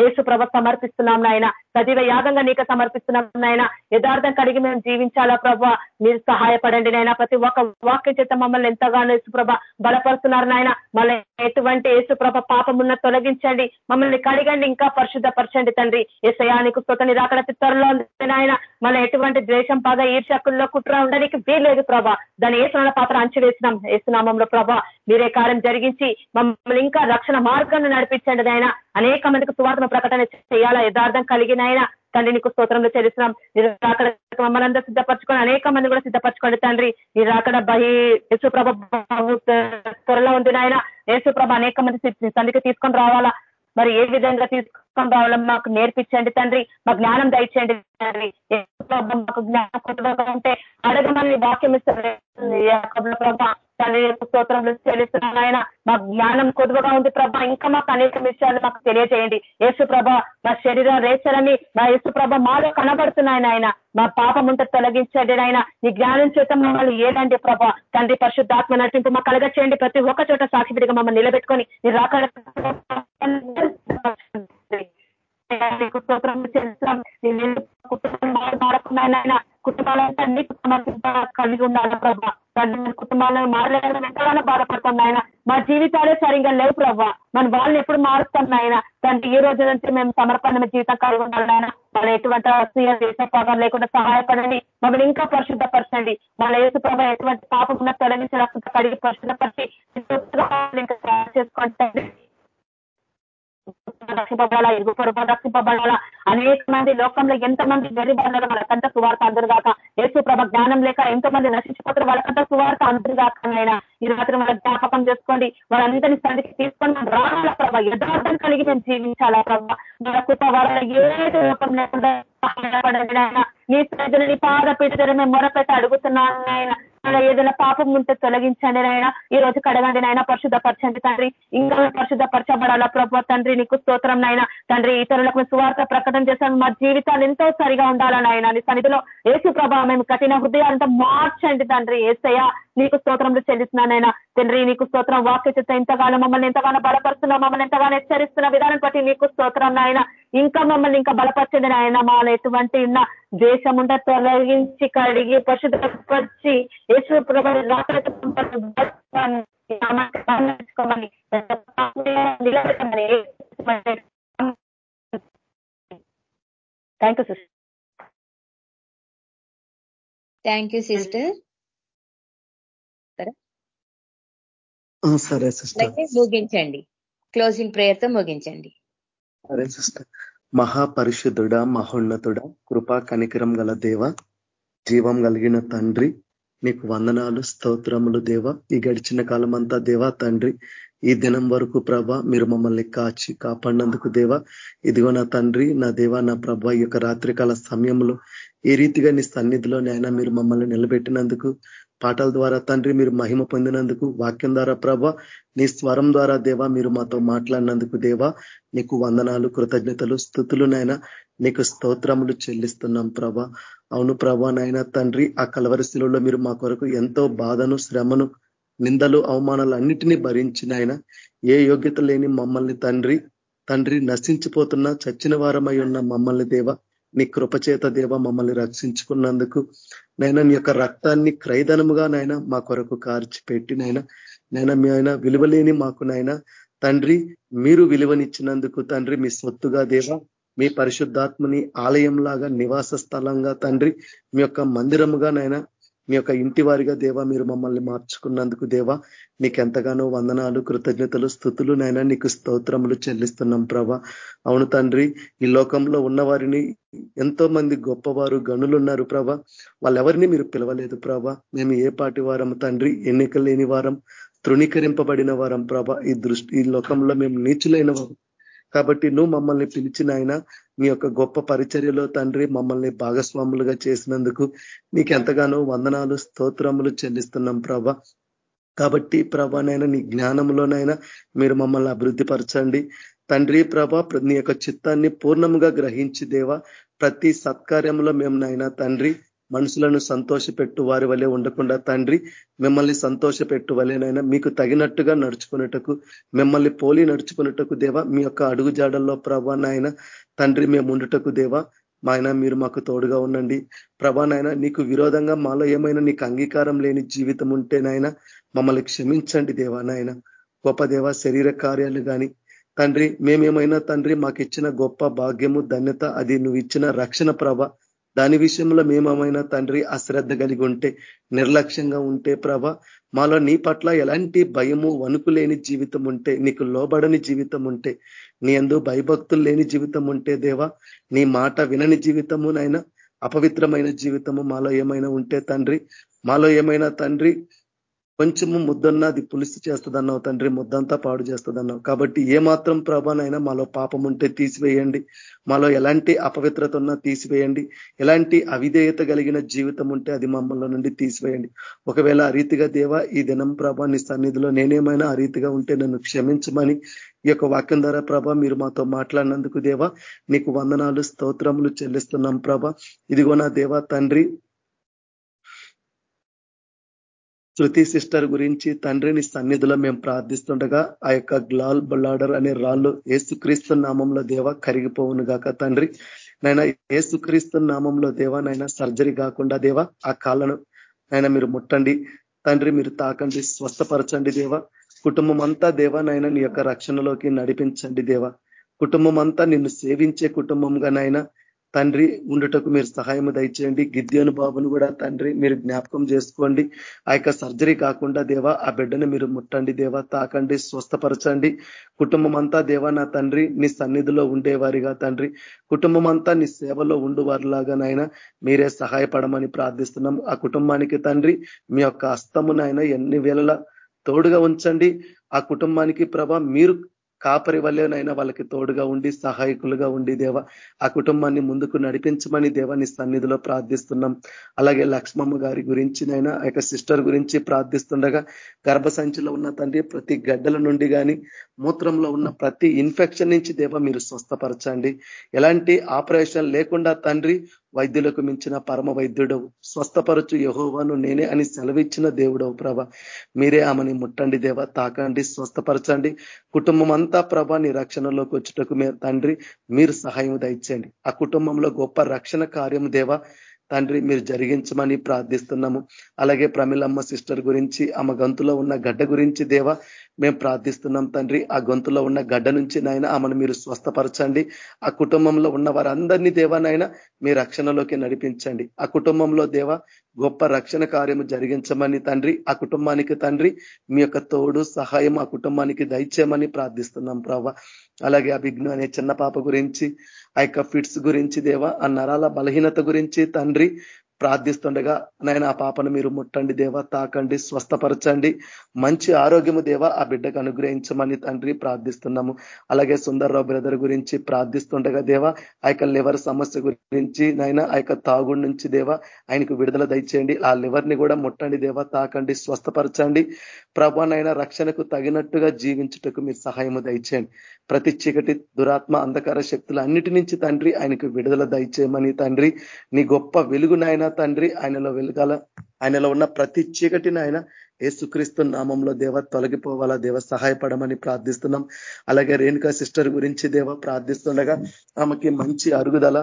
ఏసు ప్రభ సమర్పిస్తున్నాం నాయన. సజీవ యాగంగా నీకు సమర్పిస్తున్నాం నాయన. యథార్థం కలిగి మేము జీవించాలా ప్రభ. మీరు సహాయపడండి నాయన. ప్రతి ఒక్క వాక్యం చేత మమ్మల్ని ఎంతగానో యేసుప్రభ బలపరుస్తున్నారు నాయన. మళ్ళీ ఎటువంటి యేసుప్రభ పాపమున్న తొలగించండి. మమ్మల్ని కడిగండి ఇంకా పరిశుద్ధపరచండి తండ్రి. ఏసయానికి స్తోత నిరాకడ త్వరలో నాయన మళ్ళీ ఎటువంటి ద్వేషం పద ఈర్షకుల్లో కుట్ర ఉండడానికి వీల్లేదు ప్రభా. దాని ఏసునాల పాత్ర అంచువేసినాం. ఏసునామంలో ప్రభా మీరే కార్యం జరిగించి మమ్మల్ని ఇంకా రక్షణ మార్గాన్ని నడిపించండి ఆయన అనేక మందికి సువార్తన ప్రకటన చేయాలా? యథార్థం కలిగిన ఆయన తండ్రి నీకు స్తోత్రంలో చేస్తున్నాం మీరు రాకడ మమ్మల్ని అందరూ సిద్ధపరచుకొని అనేక మంది కూడా సిద్ధపరచుకోండి తండ్రి. మీరు రాకడ బహి యేసుప్రభ త్వరలో ఉంది నాయన యేసుప్రభ అనేక మంది తండ్రికి తీసుకొని రావాలా? మరి ఏ విధంగా తీసుకొని రావాలో మాకు నేర్పించండి తండ్రి. మా జ్ఞానం దయచేయండి తండ్రి. మాకు జ్ఞానం ఉంటే అడగమని వాక్యం ఇస్తారు తండ్రి స్తోత్రంలో చెల్లిస్తున్నాను ఆయన. మా జ్ఞానం కొద్దుగా ఉంది ప్రభ. ఇంకా మాకు అనేక విషయాలు మాకు తెలియజేయండి. యేసు ప్రభ మా శరీరం రేచరని మా యేసు ప్రభ మాలో కనబడుతున్నాయని ఆయన. మా పాపం ఉంటే తొలగించండి ఆయన. ఈ జ్ఞానం చేత మమ్మల్ని ఏదండి ప్రభ. తండ్రి పరిశుద్ధాత్మ నటింపు మాకు కలగచేయండి. ప్రతి ఒక్క చోట సాక్షిడిగా మమ్మల్ని నిలబెట్టుకొని మీరు రాక నీకు స్తోత్రం చేస్తాం కుటుంబాలు కుటుంబాలంతా నీకు సమర్పించ కలిగి ఉండాలి ప్రభా తండ్రి కుటుంబాలను మారలేదని ఎంతగానో బాధపడతాం నాయన మా జీవితాలే సరిగ్గా లేవు ప్రభా మన వాళ్ళని ఎప్పుడు మారుస్తాం నాయన తండ్రి ఈ రోజు నుంచి మేము సమర్పణ జీవితం కలిగి ఉండాలి నాయన మన ఎటువంటి అసూయ దేశపాపం లేకుండా సహాయపడండి మమ్మల్ని ఇంకా పరిశుద్ధపరచండి మన యేసు ప్రభా ఎటువంటి పాపం ఉన్న తొలగించి కడిగి పరిశుద్ధపరిచి ఇంకా చేసుకోండి రక్షింపబడాలా? ఇరుగు పొరపాటు రక్షింపబడాలా? అనేక మంది లోకంలో ఎంత మంది వెర్రిబడ్డారు వాళ్ళకంతా సువార్త అందరు కాక యేసు ప్రభ జ్ఞానం లేక ఎంతో మంది నశించిపోతారు వాళ్ళకంతా సువార్త అందరు కాకనైనా ఈ రాత్రి వాళ్ళ జ్ఞాపకం చేసుకోండి. వాళ్ళందరినీ సందికి తీసుకొని మనం రావాలా ప్రభ? యథార్థం కలిగి మేము జీవించాలా ప్రభ? మన కృప వాళ్ళ ఏది లోపం లేకుండా మీ ప్రజలని పాద మేము మొరపెట్టి అడుగుతున్నాను ఆయన ఏదైనా పాపం ఉంటే తొలగించండి నాయన. ఈ రోజు కడగండి నాయన. పరిశుద్ధపరచండి తండ్రి. ఇంకా పరిశుద్ధపరచబడాలా ప్రభు తండ్రి నీకు స్తోత్రం నాయన. తండ్రి ఇతరులకు సువార్త ప్రకటన చేశాను. మా జీవితాలు ఎంతో సరిగా ఉండాలని ఆయన నీ సన్నిధిలో ఏసు ప్రభావం మేము కఠిన హృదయాలంతా మార్చండి తండ్రి ఏసయ్య నీకు స్తోత్రంలో చెల్లిస్తున్నానైనా తండ్రి నీకు స్తోత్రం. వాక్య చిత్త ఎంతగానో మమ్మల్ని ఎంతగానో బలపరుస్తున్నావు. మమ్మల్ని ఎంతగానో హెచ్చరిస్తున్న విధానం బట్టి నీకు స్తోత్రం నాయన. ఇంకా మమ్మల్ని ఇంకా బలపరచండి నాయన. మా ఎటువంటి ఉన్న ద్వేషం ఉండ తొలగించి కడిగి పరిశుద్ధపరిచి Yesu thank you sister thank you sister సరే సిస్టర్. ముగించండి. క్లోజింగ్ ప్రేయర్తో ముగించండి. సరే సిస్టర్. మహాపరిశుద్ధుడ మహోన్నతుడ కృపా కనికరం గల దేవ జీవం కలిగిన తండ్రి మీకు వందనాలు స్తోత్రములు దేవ. ఈ గడిచిన కాలం అంతా దేవా తండ్రి ఈ దినం వరకు ప్రభ మీరు మమ్మల్ని కాచి కాపాడినందుకు దేవ. ఇదిగో నా తండ్రి నా దేవ నా ప్రభ ఈ యొక్క రాత్రికాల సమయంలో ఏ రీతిగా నీ సన్నిధిలో నైనా మీరు మమ్మల్ని నిలబెట్టినందుకు పాటల ద్వారా తండ్రి మీరు మహిమ పొందినందుకు వాక్యం ద్వారా ప్రభ నీ స్వరం ద్వారా దేవా మీరు మాతో మాట్లాడినందుకు దేవా నీకు వందనాలు కృతజ్ఞతలు స్థుతులు నైనా నీకు స్తోత్రములు చెల్లిస్తున్నాం ప్రభ. అవును ప్రభా నాయన తండ్రి ఆ కలవరిశిలో మీరు మా కొరకు ఎంతో బాధను శ్రమను నిందలు అవమానాలు అన్నిటినీ భరించిన ఆయన ఏ యోగ్యత లేని మమ్మల్ని తండ్రి తండ్రి నశించిపోతున్న చచ్చిన వారమై ఉన్న మమ్మల్ని దేవ నీ కృపచేత దేవ మమ్మల్ని రక్షించుకున్నందుకు నైనా నీ యొక్క రక్తాన్ని క్రైదనముగా నైనా మా కొరకు కార్చిపెట్టి నాయన నైనా మీ ఆయన విలువలేని మాకు నైనా తండ్రి మీరు విలువనిచ్చినందుకు తండ్రి మీ సొత్తుగా దేవ మీ పరిశుద్ధాత్మని ఆలయంలాగా నివాస స్థలంగా తండ్రి మీ యొక్క మందిరముగా నైనా మీ యొక్క ఇంటి వారిగా దేవా మీరు మమ్మల్ని మార్చుకున్నందుకు దేవా నీకు ఎంతగానో వందనాలు కృతజ్ఞతలు స్థుతులు నైనా నీకు స్తోత్రములు చెల్లిస్తున్నాం ప్రభా. అవును తండ్రి ఈ లోకంలో ఉన్న వారిని ఎంతో మంది గొప్పవారు గనులు ఉన్నారు ప్రభా. వాళ్ళెవరిని మీరు పిలవలేదు ప్రభా. మేము ఏ పాటి వారం తండ్రి ఎన్నిక లేని వారం తృణీకరింపబడిన వారం ప్రభ. ఈ దృష్టి ఈ లోకంలో మేము నీచులైన వారు కాబట్టి నువ్వు మమ్మల్ని పిలిచిన ఆయన నీ యొక్క గొప్ప పరిచర్యలో తండ్రి మమ్మల్ని భాగస్వాములుగా చేసినందుకు నీకెంతగానో వందనాలు స్తోత్రములు చెల్లిస్తున్నాం ప్రభ. కాబట్టి ప్రభానైనా నీ జ్ఞానంలోనైనా మీరు మమ్మల్ని అభివృద్ధి పరచండి తండ్రి ప్రభ నీ యొక్క చిత్తాన్ని పూర్ణంగా గ్రహించి దేవా ప్రతి సత్కార్యంలో మేము నైనా తండ్రి మనుషులను సంతోషపెట్టు వారి వలె ఉండకుండా తండ్రి మిమ్మల్ని సంతోషపెట్టు వలెనైనా మీకు తగినట్టుగా నడుచుకున్నటకు మిమ్మల్ని పోలి నడుచుకున్నటకు దేవా మీ యొక్క అడుగు జాడల్లో ప్రభా నాయన తండ్రి మేము ఉండుటకు దేవా మా ఆయన మీరు మాకు తోడుగా ఉండండి. ప్రభానైనా నీకు విరోధంగా మాలో ఏమైనా నీకు అంగీకారం లేని జీవితం ఉంటే నాయన మమ్మల్ని క్షమించండి దేవా నాయన. గొప్ప దేవ శరీర కార్యాలు కానీ తండ్రి మేమేమైనా తండ్రి మాకు ఇచ్చిన గొప్ప భాగ్యము ధన్యత అది నువ్వు ఇచ్చిన రక్షణ ప్రభ దాని విషయంలో మేమమైనా తండ్రి అశ్రద్ధ కలిగి ఉంటే నిర్లక్ష్యంగా ఉంటే ప్రభ మాలో నీ పట్ల ఎలాంటి భయము వణుకు లేని జీవితం ఉంటే నీకు లోబడని జీవితం ఉంటే నీ ఎందు భయభక్తులు లేని జీవితం ఉంటే దేవా నీ మాట వినని జీవితము నైనా అపవిత్రమైన జీవితము మాలో ఏమైనా ఉంటే తండ్రి మాలో ఏమైనా తండ్రి కొంచెము ముద్దన్న అది పులిసి చేస్తుందన్నావు తండ్రి ముద్దంతా పాడు చేస్తుందన్నావు. కాబట్టి ఏ మాత్రం ప్రభానైనా మాలో పాపం ఉంటే తీసివేయండి. మాలో ఎలాంటి అపవిత్రత ఉన్నా తీసివేయండి. ఎలాంటి అవిధేయత కలిగిన జీవితం ఉంటే అది మమ్మల్ని నుండి తీసివేయండి. ఒకవేళ ఆ రీతిగా దేవా ఈ దినం ప్రభా నీ సన్నిధిలో నేనేమైనా ఆ రీతిగా ఉంటే నన్ను క్షమించమని ఈ యొక్క వాక్యం ద్వారా ప్రభ మీరు మాతో మాట్లాడినందుకు దేవా నీకు వందనాలు స్తోత్రములు చెల్లిస్తున్నాం ప్రభ. ఇదిగో నా దేవా తండ్రి శృతి సిస్టర్ గురించి తండ్రిని సన్నిధిలో మేము ప్రార్థిస్తుండగా ఆ యొక్క గ్లాల్ బలాడర్ అనే రాళ్ళు ఏసుక్రీస్తు నామంలో దేవ కరిగిపోవును గాక తండ్రి. నైనా ఏసుక్రీస్తు నామంలో దేవ నైనా సర్జరీ కాకుండా దేవ ఆ కాళ్ళను నైనా మీరు ముట్టండి. తండ్రి మీరు తాకండి స్వస్థపరచండి దేవ. కుటుంబం అంతా దేవ నైనా నీ యొక్క రక్షణలోకి నడిపించండి దేవ. కుటుంబం అంతా నిన్ను సేవించే కుటుంబంగా నైనా తండ్రి ఉండుటకు మీరు సహాయం దయచేయండి. గిద్యోను బాబును కూడా తండ్రి మీరు జ్ఞాపకం చేసుకోండి. ఆ యొక్క సర్జరీ కాకుండా దేవా ఆ బిడ్డను మీరు ముట్టండి దేవా తాకండి స్వస్థపరచండి. కుటుంబం అంతా దేవా నా తండ్రి నీ సన్నిధిలో ఉండేవారిగా తండ్రి. కుటుంబం అంతా నీ సేవలో ఉండువారిలాగానైనా మీరే సహాయపడమని ప్రార్థిస్తున్నాం. ఆ కుటుంబానికి తండ్రి మీ యొక్క హస్తమునైనా ఎన్ని వేళల తోడుగా ఉంచండి. ఆ కుటుంబానికి ప్రభ మీరు కాపరి వల్లేనైనా వాళ్ళకి తోడుగా ఉండి సహాయకులుగా ఉండి దేవ ఆ కుటుంబాన్ని ముందుకు నడిపించమని దేవాన్ని సన్నిధిలో ప్రార్థిస్తున్నాం. అలాగే లక్ష్మమ్మ గారి గురించినైనా ఆ యొక్క సిస్టర్ గురించి ప్రార్థిస్తుండగా గర్భసంచిలో ఉన్న తండ్రి ప్రతి గడ్డల నుండి కానీ మూత్రంలో ఉన్న ప్రతి ఇన్ఫెక్షన్ నుంచి దేవ మీరు స్వస్థపరచండి. ఎలాంటి ఆపరేషన్ లేకుండా తండ్రి వైద్యులకు మించిన పరమ వైద్యుడవు. స్వస్థపరచు యహోవాను నేనే అని సెలవిచ్చిన దేవుడవు ప్రభ. మీరే ఆమెని ముట్టండి దేవ తాకండి స్వస్థపరచండి. కుటుంబం అంతా ప్రభ నీ రక్షణలోకి వచ్చుటకు తండ్రి మీరు సహాయం దయచేయండి. ఆ కుటుంబంలో గొప్ప రక్షణ కార్యం దేవ. తండ్రి మీరు జరిగించమని ప్రార్థిస్తున్నాము. అలాగే ప్రమిలమ్మ సిస్టర్ గురించి ఆమె గంతులో ఉన్న గడ్డ గురించి దేవ మేము ప్రార్థిస్తున్నాం తండ్రి. ఆ గొంతులో ఉన్న గడ్డ నుంచి నాయన ఆమెను మీరు స్వస్థపరచండి. ఆ కుటుంబంలో ఉన్న వారందరినీ దేవానైనా మీ రక్షణలోకి నడిపించండి. ఆ కుటుంబంలో దేవ గొప్ప రక్షణ కార్యము జరిగించమని తండ్రి. ఆ కుటుంబానికి తండ్రి మీ యొక్క తోడు సహాయం ఆ కుటుంబానికి దయచేయమని ప్రార్థిస్తున్నాం ప్రభావ అలాగే అభిజ్ఞ అనే చిన్న పాప గురించి ఆ యొక్క ఫిట్స్ గురించి దేవా ఆ నరాల బలహీనత గురించి తండ్రి ప్రార్థిస్తుండగా నాయన ఆ పాపను మీరు ముట్టండి దేవ తాకండి స్వస్థపరచండి. మంచి ఆరోగ్యము దేవ ఆ బిడ్డకు అనుగ్రహించమని తండ్రి ప్రార్థిస్తున్నాము. అలాగే సుందర్రావు బ్రదర్ గురించి ప్రార్థిస్తుండగా దేవ ఆ యొక్క లివర్ సమస్య గురించి నాయన ఆ యొక్క తాగుడు నుంచి దేవ ఆయనకు విడుదల దయచేయండి. ఆ లివర్ని కూడా ముట్టండి దేవ తాకండి స్వస్థపరచండి. ప్రభానైనా రక్షణకు తగినట్టుగా జీవించుటకు మీరు సహాయము దయచేయండి. ప్రతి చీకటి దురాత్మ అంధకార శక్తులు అన్నిటి నుంచి తండ్రి ఆయనకు విడుదల దయచేయమని తండ్రి నీ గొప్ప వెలుగునైనా తండ్రి ఆయనలో వెలుగాల. ఆయనలో ఉన్న ప్రతి చీకటిని ఆయన ఏసుక్రీస్తు నామంలో దేవ తొలగిపోవాలా దేవ సహాయపడమని ప్రార్థిస్తున్నాం. అలాగే రేణుకా సిస్టర్ గురించి దేవ ప్రార్థిస్తుండగా ఆమెకి మంచి అరుగుదల.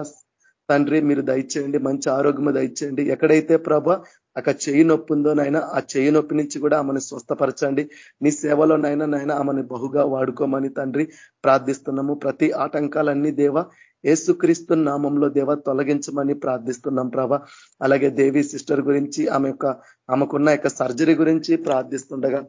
తండ్రి మీరు దయచేయండి మంచి ఆరోగ్యము దయచేయండి. ఎక్కడైతే ప్రభ అక్కడ చెయ్యి నొప్పి ఉందో నాయన ఆ చేయి నొప్పి నుంచి కూడా ఆమెను స్వస్థపరచండి. నీ సేవలో నాయన నాయన ఆమెను బహుగా వాడుకోమని తండ్రి ప్రార్థిస్తున్నాము. ప్రతి ఆటంకాలన్నీ దేవ ఏసుక్రీస్తు నామంలో దేవ తొలగించమని ప్రార్థిస్తున్నాం ప్రభ. అలాగే దేవి సిస్టర్ గురించి ఆమె యొక్క ఆమెకున్న యొక్క సర్జరీ గురించి ప్రార్థిస్తుండగా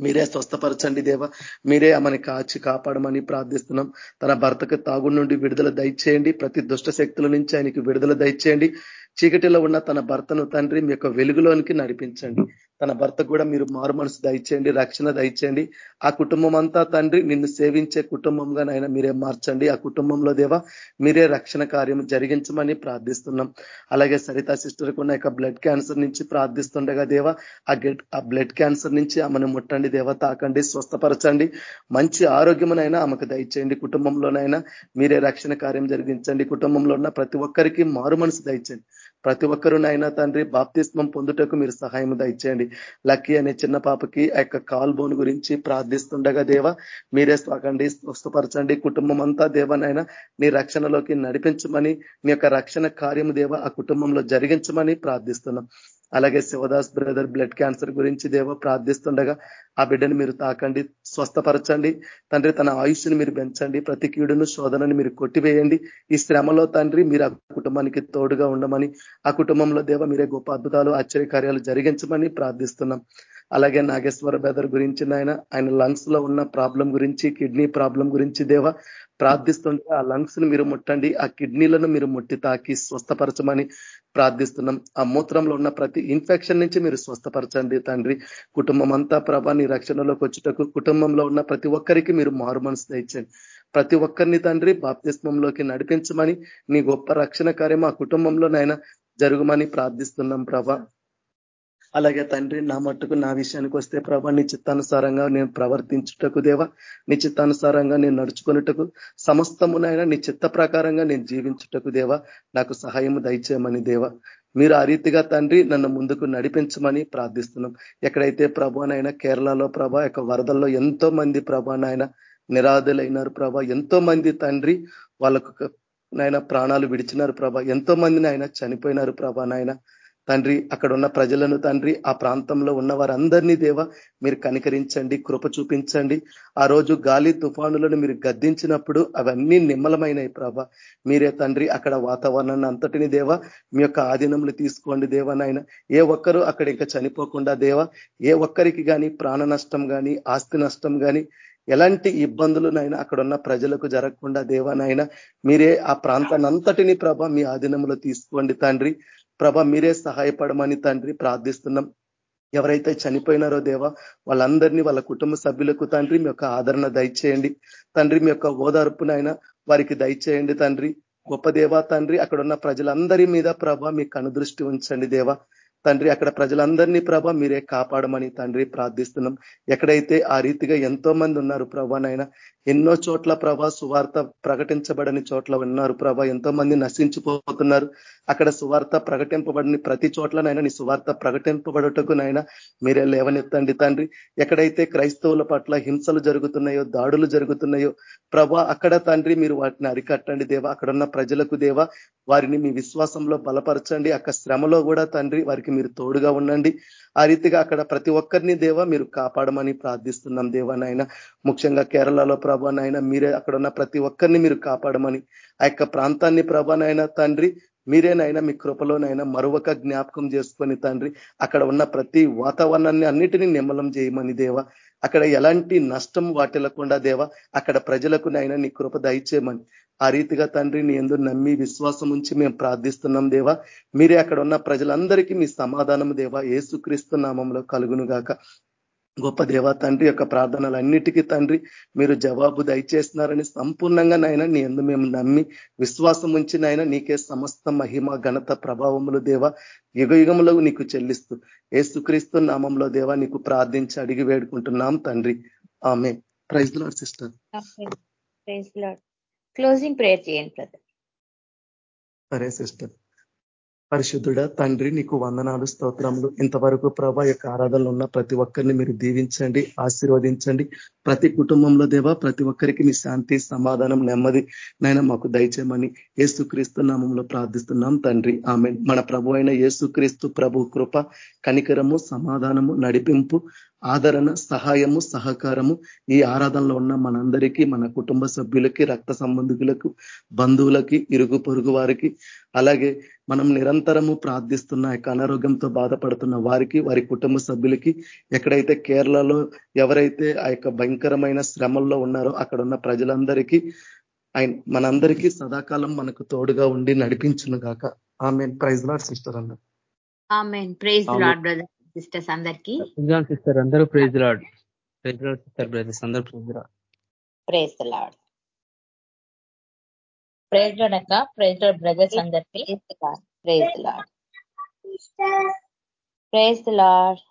మీరే స్వస్థపరచండి దేవ. మీరే ఆమెను కాచి కాపాడమని ప్రార్థిస్తున్నాం. తన భర్తకు తాగు నుండి విడుదల దయచేయండి. ప్రతి దుష్ట శక్తుల నుంచి ఆయనకి విడుదల దయచేయండి. చీకటిలో ఉన్న తన భర్తను తండ్రి మీ యొక్క వెలుగులోనికి నడిపించండి. తన భర్త కూడా మీరు మారు మనసు దయచేయండి రక్షణ దయచేయండి. ఆ కుటుంబం అంతా తండ్రి నిన్ను సేవించే కుటుంబంగా నైనా మీరే మార్చండి. ఆ కుటుంబంలో దేవా మీరే రక్షణ కార్యం జరిగించమని ప్రార్థిస్తున్నాం. అలాగే సరితా సిస్టర్ ఉన్న యొక్క బ్లడ్ క్యాన్సర్ నుంచి ప్రార్థిస్తుండగా దేవా ఆ గెట్ ఆ బ్లడ్ క్యాన్సర్ నుంచి ఆమెను ముట్టండి దేవ తాకండి స్వస్థపరచండి. మంచి ఆరోగ్యమునైనా ఆమెకు దయచేయండి. కుటుంబంలోనైనా మీరే రక్షణ కార్యం జరిగించండి. కుటుంబంలో ఉన్న ప్రతి ఒక్కరికి మారు మనసు దయచేయండి. ప్రతి ఒక్కరునైనా తండ్రి బాప్తిస్మం పొందుటకు మీరు సహాయం దయచేయండి. లక్కీ అనే చిన్న పాపకి ఆ యొక్క కాల్ బోన్ గురించి ప్రార్థిస్తుండగా దేవ మీరే స్వాగండి స్వస్థపరచండి. కుటుంబం అంతా దేవనైనా నీ రక్షణలోకి నడిపించమని నీ యొక్క రక్షణ కార్యము దేవ ఆ కుటుంబంలో జరిగించమని ప్రార్థిస్తున్నాం. అలాగే శివదాస్ బ్రదర్ బ్లడ్ క్యాన్సర్ గురించి దేవ ప్రార్థిస్తుండగా ఆ బిడ్డని మీరు తాకండి స్వస్థపరచండి. తండ్రి తన ఆయుష్ని మీరు పెంచండి ప్రతి కీడును శోధనని మీరు కొట్టివేయండి. ఈ శ్రమలో తండ్రి మీరు ఆ కుటుంబానికి తోడుగా ఉండమని ఆ కుటుంబంలో దేవ మీరే గొప్ప అద్భుతాలు ఆశ్చర్యకార్యాలు జరిగించమని ప్రార్థిస్తున్నాం. అలాగే నాగేశ్వర బెదర్ గురించి నాయన ఆయన లంగ్స్లో ఉన్న ప్రాబ్లం గురించి కిడ్నీ ప్రాబ్లం గురించి దేవా ప్రార్థిస్తుంటే ఆ లంగ్స్ని మీరు ముట్టండి ఆ కిడ్నీలను మీరు ముట్టి తాకి స్వస్థపరచమని ప్రార్థిస్తున్నాం. ఆ మూత్రంలో ఉన్న ప్రతి ఇన్ఫెక్షన్ నుంచి మీరు స్వస్థపరచండి తండ్రి. కుటుంబం అంతా ప్రభా నీ రక్షణలోకి వచ్చుటకు కుటుంబంలో ఉన్న ప్రతి ఒక్కరికి మీరు మారు మనసు తెచ్చండి ప్రతి ఒక్కరిని తండ్రి బాప్తిస్మంలోకి నడిపించమని నీ గొప్ప రక్షణ కార్యం ఆ కుటుంబంలోనైనా జరుగుమని ప్రార్థిస్తున్నాం ప్రభా. అలాగే తండ్రి నా మట్టుకు నా విషయానికి వస్తే ప్రభా నీ చిత్తానుసారంగా నేను ప్రవర్తించుటకు దేవా నీ చిత్తానుసారంగా నేను నడుచుకున్నటకు సమస్తమునైనా నీ చిత్త ప్రకారంగా నేను జీవించుటకు దేవా నాకు సహాయం దయచేయమని దేవా. మీరు ఆ రీతిగా తండ్రి నన్ను ముందుకు నడిపించమని ప్రార్థిస్తున్నాం. ఎక్కడైతే ప్రభానైనా కేరళలో ప్రభా యొక్క వరదల్లో ఎంతో మంది ప్రభానైనా నిరాధులైనారు ప్రభా ఎంతో మంది తండ్రి వాళ్ళకు నాయన ప్రాణాలు విడిచినారు ప్రభా ఎంతో మందిని నాయన చనిపోయినారు ప్రభా నాయన. తండ్రి అక్కడ ఉన్న ప్రజలను తండ్రి ఆ ప్రాంతంలో ఉన్న వారందరినీ దేవ మీరు కనికరించండి కృప చూపించండి. ఆ రోజు గాలి తుఫానులను మీరు గద్దించినప్పుడు అవన్నీ నిమ్మలమైనవి ప్రభ. మీరే తండ్రి అక్కడ వాతావరణాన్ని అంతటిని దేవ మీ యొక్క ఆధీనంలో తీసుకోండి దేవనైనా ఏ ఒక్కరు అక్కడ ఇంకా చనిపోకుండా దేవ ఏ ఒక్కరికి కానీ ప్రాణ నష్టం కానీ ఆస్తి నష్టం కానీ ఎలాంటి ఇబ్బందులునైనా అక్కడ ఉన్న ప్రజలకు జరగకుండా దేవానైనా మీరే ఆ ప్రాంతాన్ని అంతటిని ప్రభ మీ ఆధీనంలో తీసుకోండి తండ్రి. ప్రభ మీరే సహాయపడమని తండ్రి ప్రార్థిస్తున్నాం. ఎవరైతే చనిపోయినారో దేవా వాళ్ళందరినీ వాళ్ళ కుటుంబ సభ్యులకు తండ్రి మీ యొక్క ఆదరణ దయచేయండి. తండ్రి మీ యొక్క ఓదార్పునైనా వారికి దయచేయండి తండ్రి. గొప్ప దేవా తండ్రి అక్కడ ఉన్న ప్రజలందరి మీద ప్రభ మీ కనుదృష్టి ఉంచండి దేవా. తండ్రి అక్కడ ప్రజలందరినీ ప్రభ మీరే కాపాడమని తండ్రి ప్రార్థిస్తున్నాం. ఎక్కడైతే ఆ రీతిగా ఎంతో మంది ఉన్నారు ప్రభానైనా ఎన్నో చోట్ల ప్రభా సువార్త ప్రకటించబడని చోట్ల ఉన్నారు ప్రభా. ఎంతో మంది నశించిపోతున్నారు. అక్కడ సువార్త ప్రకటింపబడిన ప్రతి చోట్లనైనా నీ సువార్త ప్రకటింపబడుటకు నైనా మీరే లేవనెత్తండి తండ్రి. ఎక్కడైతే క్రైస్తవుల పట్ల హింసలు జరుగుతున్నాయో దాడులు జరుగుతున్నాయో ప్రభా అక్కడ తండ్రి మీరు వాటిని అరికట్టండి దేవా. అక్కడ ఉన్న ప్రజలకు దేవా వారిని మీ విశ్వాసంలో బలపరచండి. అక్కడ శ్రమలో కూడా తండ్రి వారికి మీరు తోడుగా ఉండండి. ఆ రీతిగా అక్కడ ప్రతి ఒక్కరిని దేవా మీరు కాపాడమని ప్రార్థిస్తున్నాం దేవానైనా ముఖ్యంగా కేరళలో ప్రభానైనా మీరే అక్కడ ఉన్న ప్రతి ఒక్కరిని మీరు కాపాడమని. ఆ యొక్క ప్రాంతాన్ని ప్రభానైనా తండ్రి మీరేనైనా మీ కృపలోనైనా మరొక జ్ఞాపకం చేసుకొని తండ్రి అక్కడ ఉన్న ప్రతి వాతావరణాన్ని అన్నిటినీ నిమ్మలం చేయమని దేవ అక్కడ ఎలాంటి నష్టం వాటిల్లకుండా దేవా అక్కడ ప్రజలకు నైనా నీ కృప దయచేయమని. ఆ రీతిగా తండ్రి నీ ఎందు నమ్మి విశ్వాసం ఉంచి మేము ప్రార్థిస్తున్నాం దేవా. మీరే అక్కడ ఉన్న ప్రజలందరికీ మీ సమాధానం దేవా. ఏసుక్రీస్తు నామంలో కలుగును గాక గొప్ప దేవా తండ్రి యొక్క ప్రార్థనలన్నిటికీ తండ్రి మీరు జవాబు దయచేస్తున్నారని సంపూర్ణంగా నాయన నీ ఎందు మేము నమ్మి విశ్వాసం ఉంచి నాయన నీకే సమస్త మహిమ ఘనత ప్రభావములు దేవ యుగ యుగములో నీకు చెల్లిస్తూ ఏసుక్రీస్తు నామంలో దేవా నీకు ప్రార్థించి అడిగి వేడుకుంటున్నాం తండ్రి. ఆమె praise lord sister. Closing prayer చేయండి సరే సిస్టర్. పరిశుద్ధుడ తండ్రి నీకు వందనాలు స్తోత్రములు. ఇంతవరకు ప్రభా యొక్క ఆరాధనలు ఉన్న ప్రతి ఒక్కరిని మీరు దీవించండి ఆశీర్వదించండి. ప్రతి కుటుంబంలో దేవా ప్రతి ఒక్కరికి మీ శాంతి సమాధానం నెమ్మది నైనా మాకు దయచేయమని ఏసుక్రీస్తు నామంలో ప్రార్థిస్తున్నాం తండ్రి. ఆమె మన ప్రభు అయిన ఏసుక్రీస్తు ప్రభు కృప కనికరము సమాధానము నడిపింపు ఆదరణ సహాయము సహకారము ఈ ఆరాధనలో ఉన్న మనందరికీ మన కుటుంబ సభ్యులకి రక్త సంబంధికులకు బంధువులకి ఇరుగు పొరుగు వారికి అలాగే మనం నిరంతరము ప్రార్థిస్తున్న యొక్క అనారోగ్యంతో బాధపడుతున్న వారికి వారి కుటుంబ సభ్యులకి ఎక్కడైతే కేరళలో ఎవరైతే ఆ యొక్క భయంకరమైన శ్రమల్లో ఉన్నారో అక్కడ ఉన్న ప్రజలందరికీ ఆయన మనందరికీ సదాకాలం మనకు తోడుగా ఉండి నడిపించును గాక. ఆమె ప్రైజ్ లాడ్ సిస్టర్ అన్న. Praise lord brother. సిస్టర్స్ అందరికి. సిస్టర్ అందరూ praise lord praise lord sister brothers అందరూ praise lord praise lord praise lord అక్క ప్రైజ్ లాడ్ బ్రదర్స్ అందరికి. Praise lord praise lord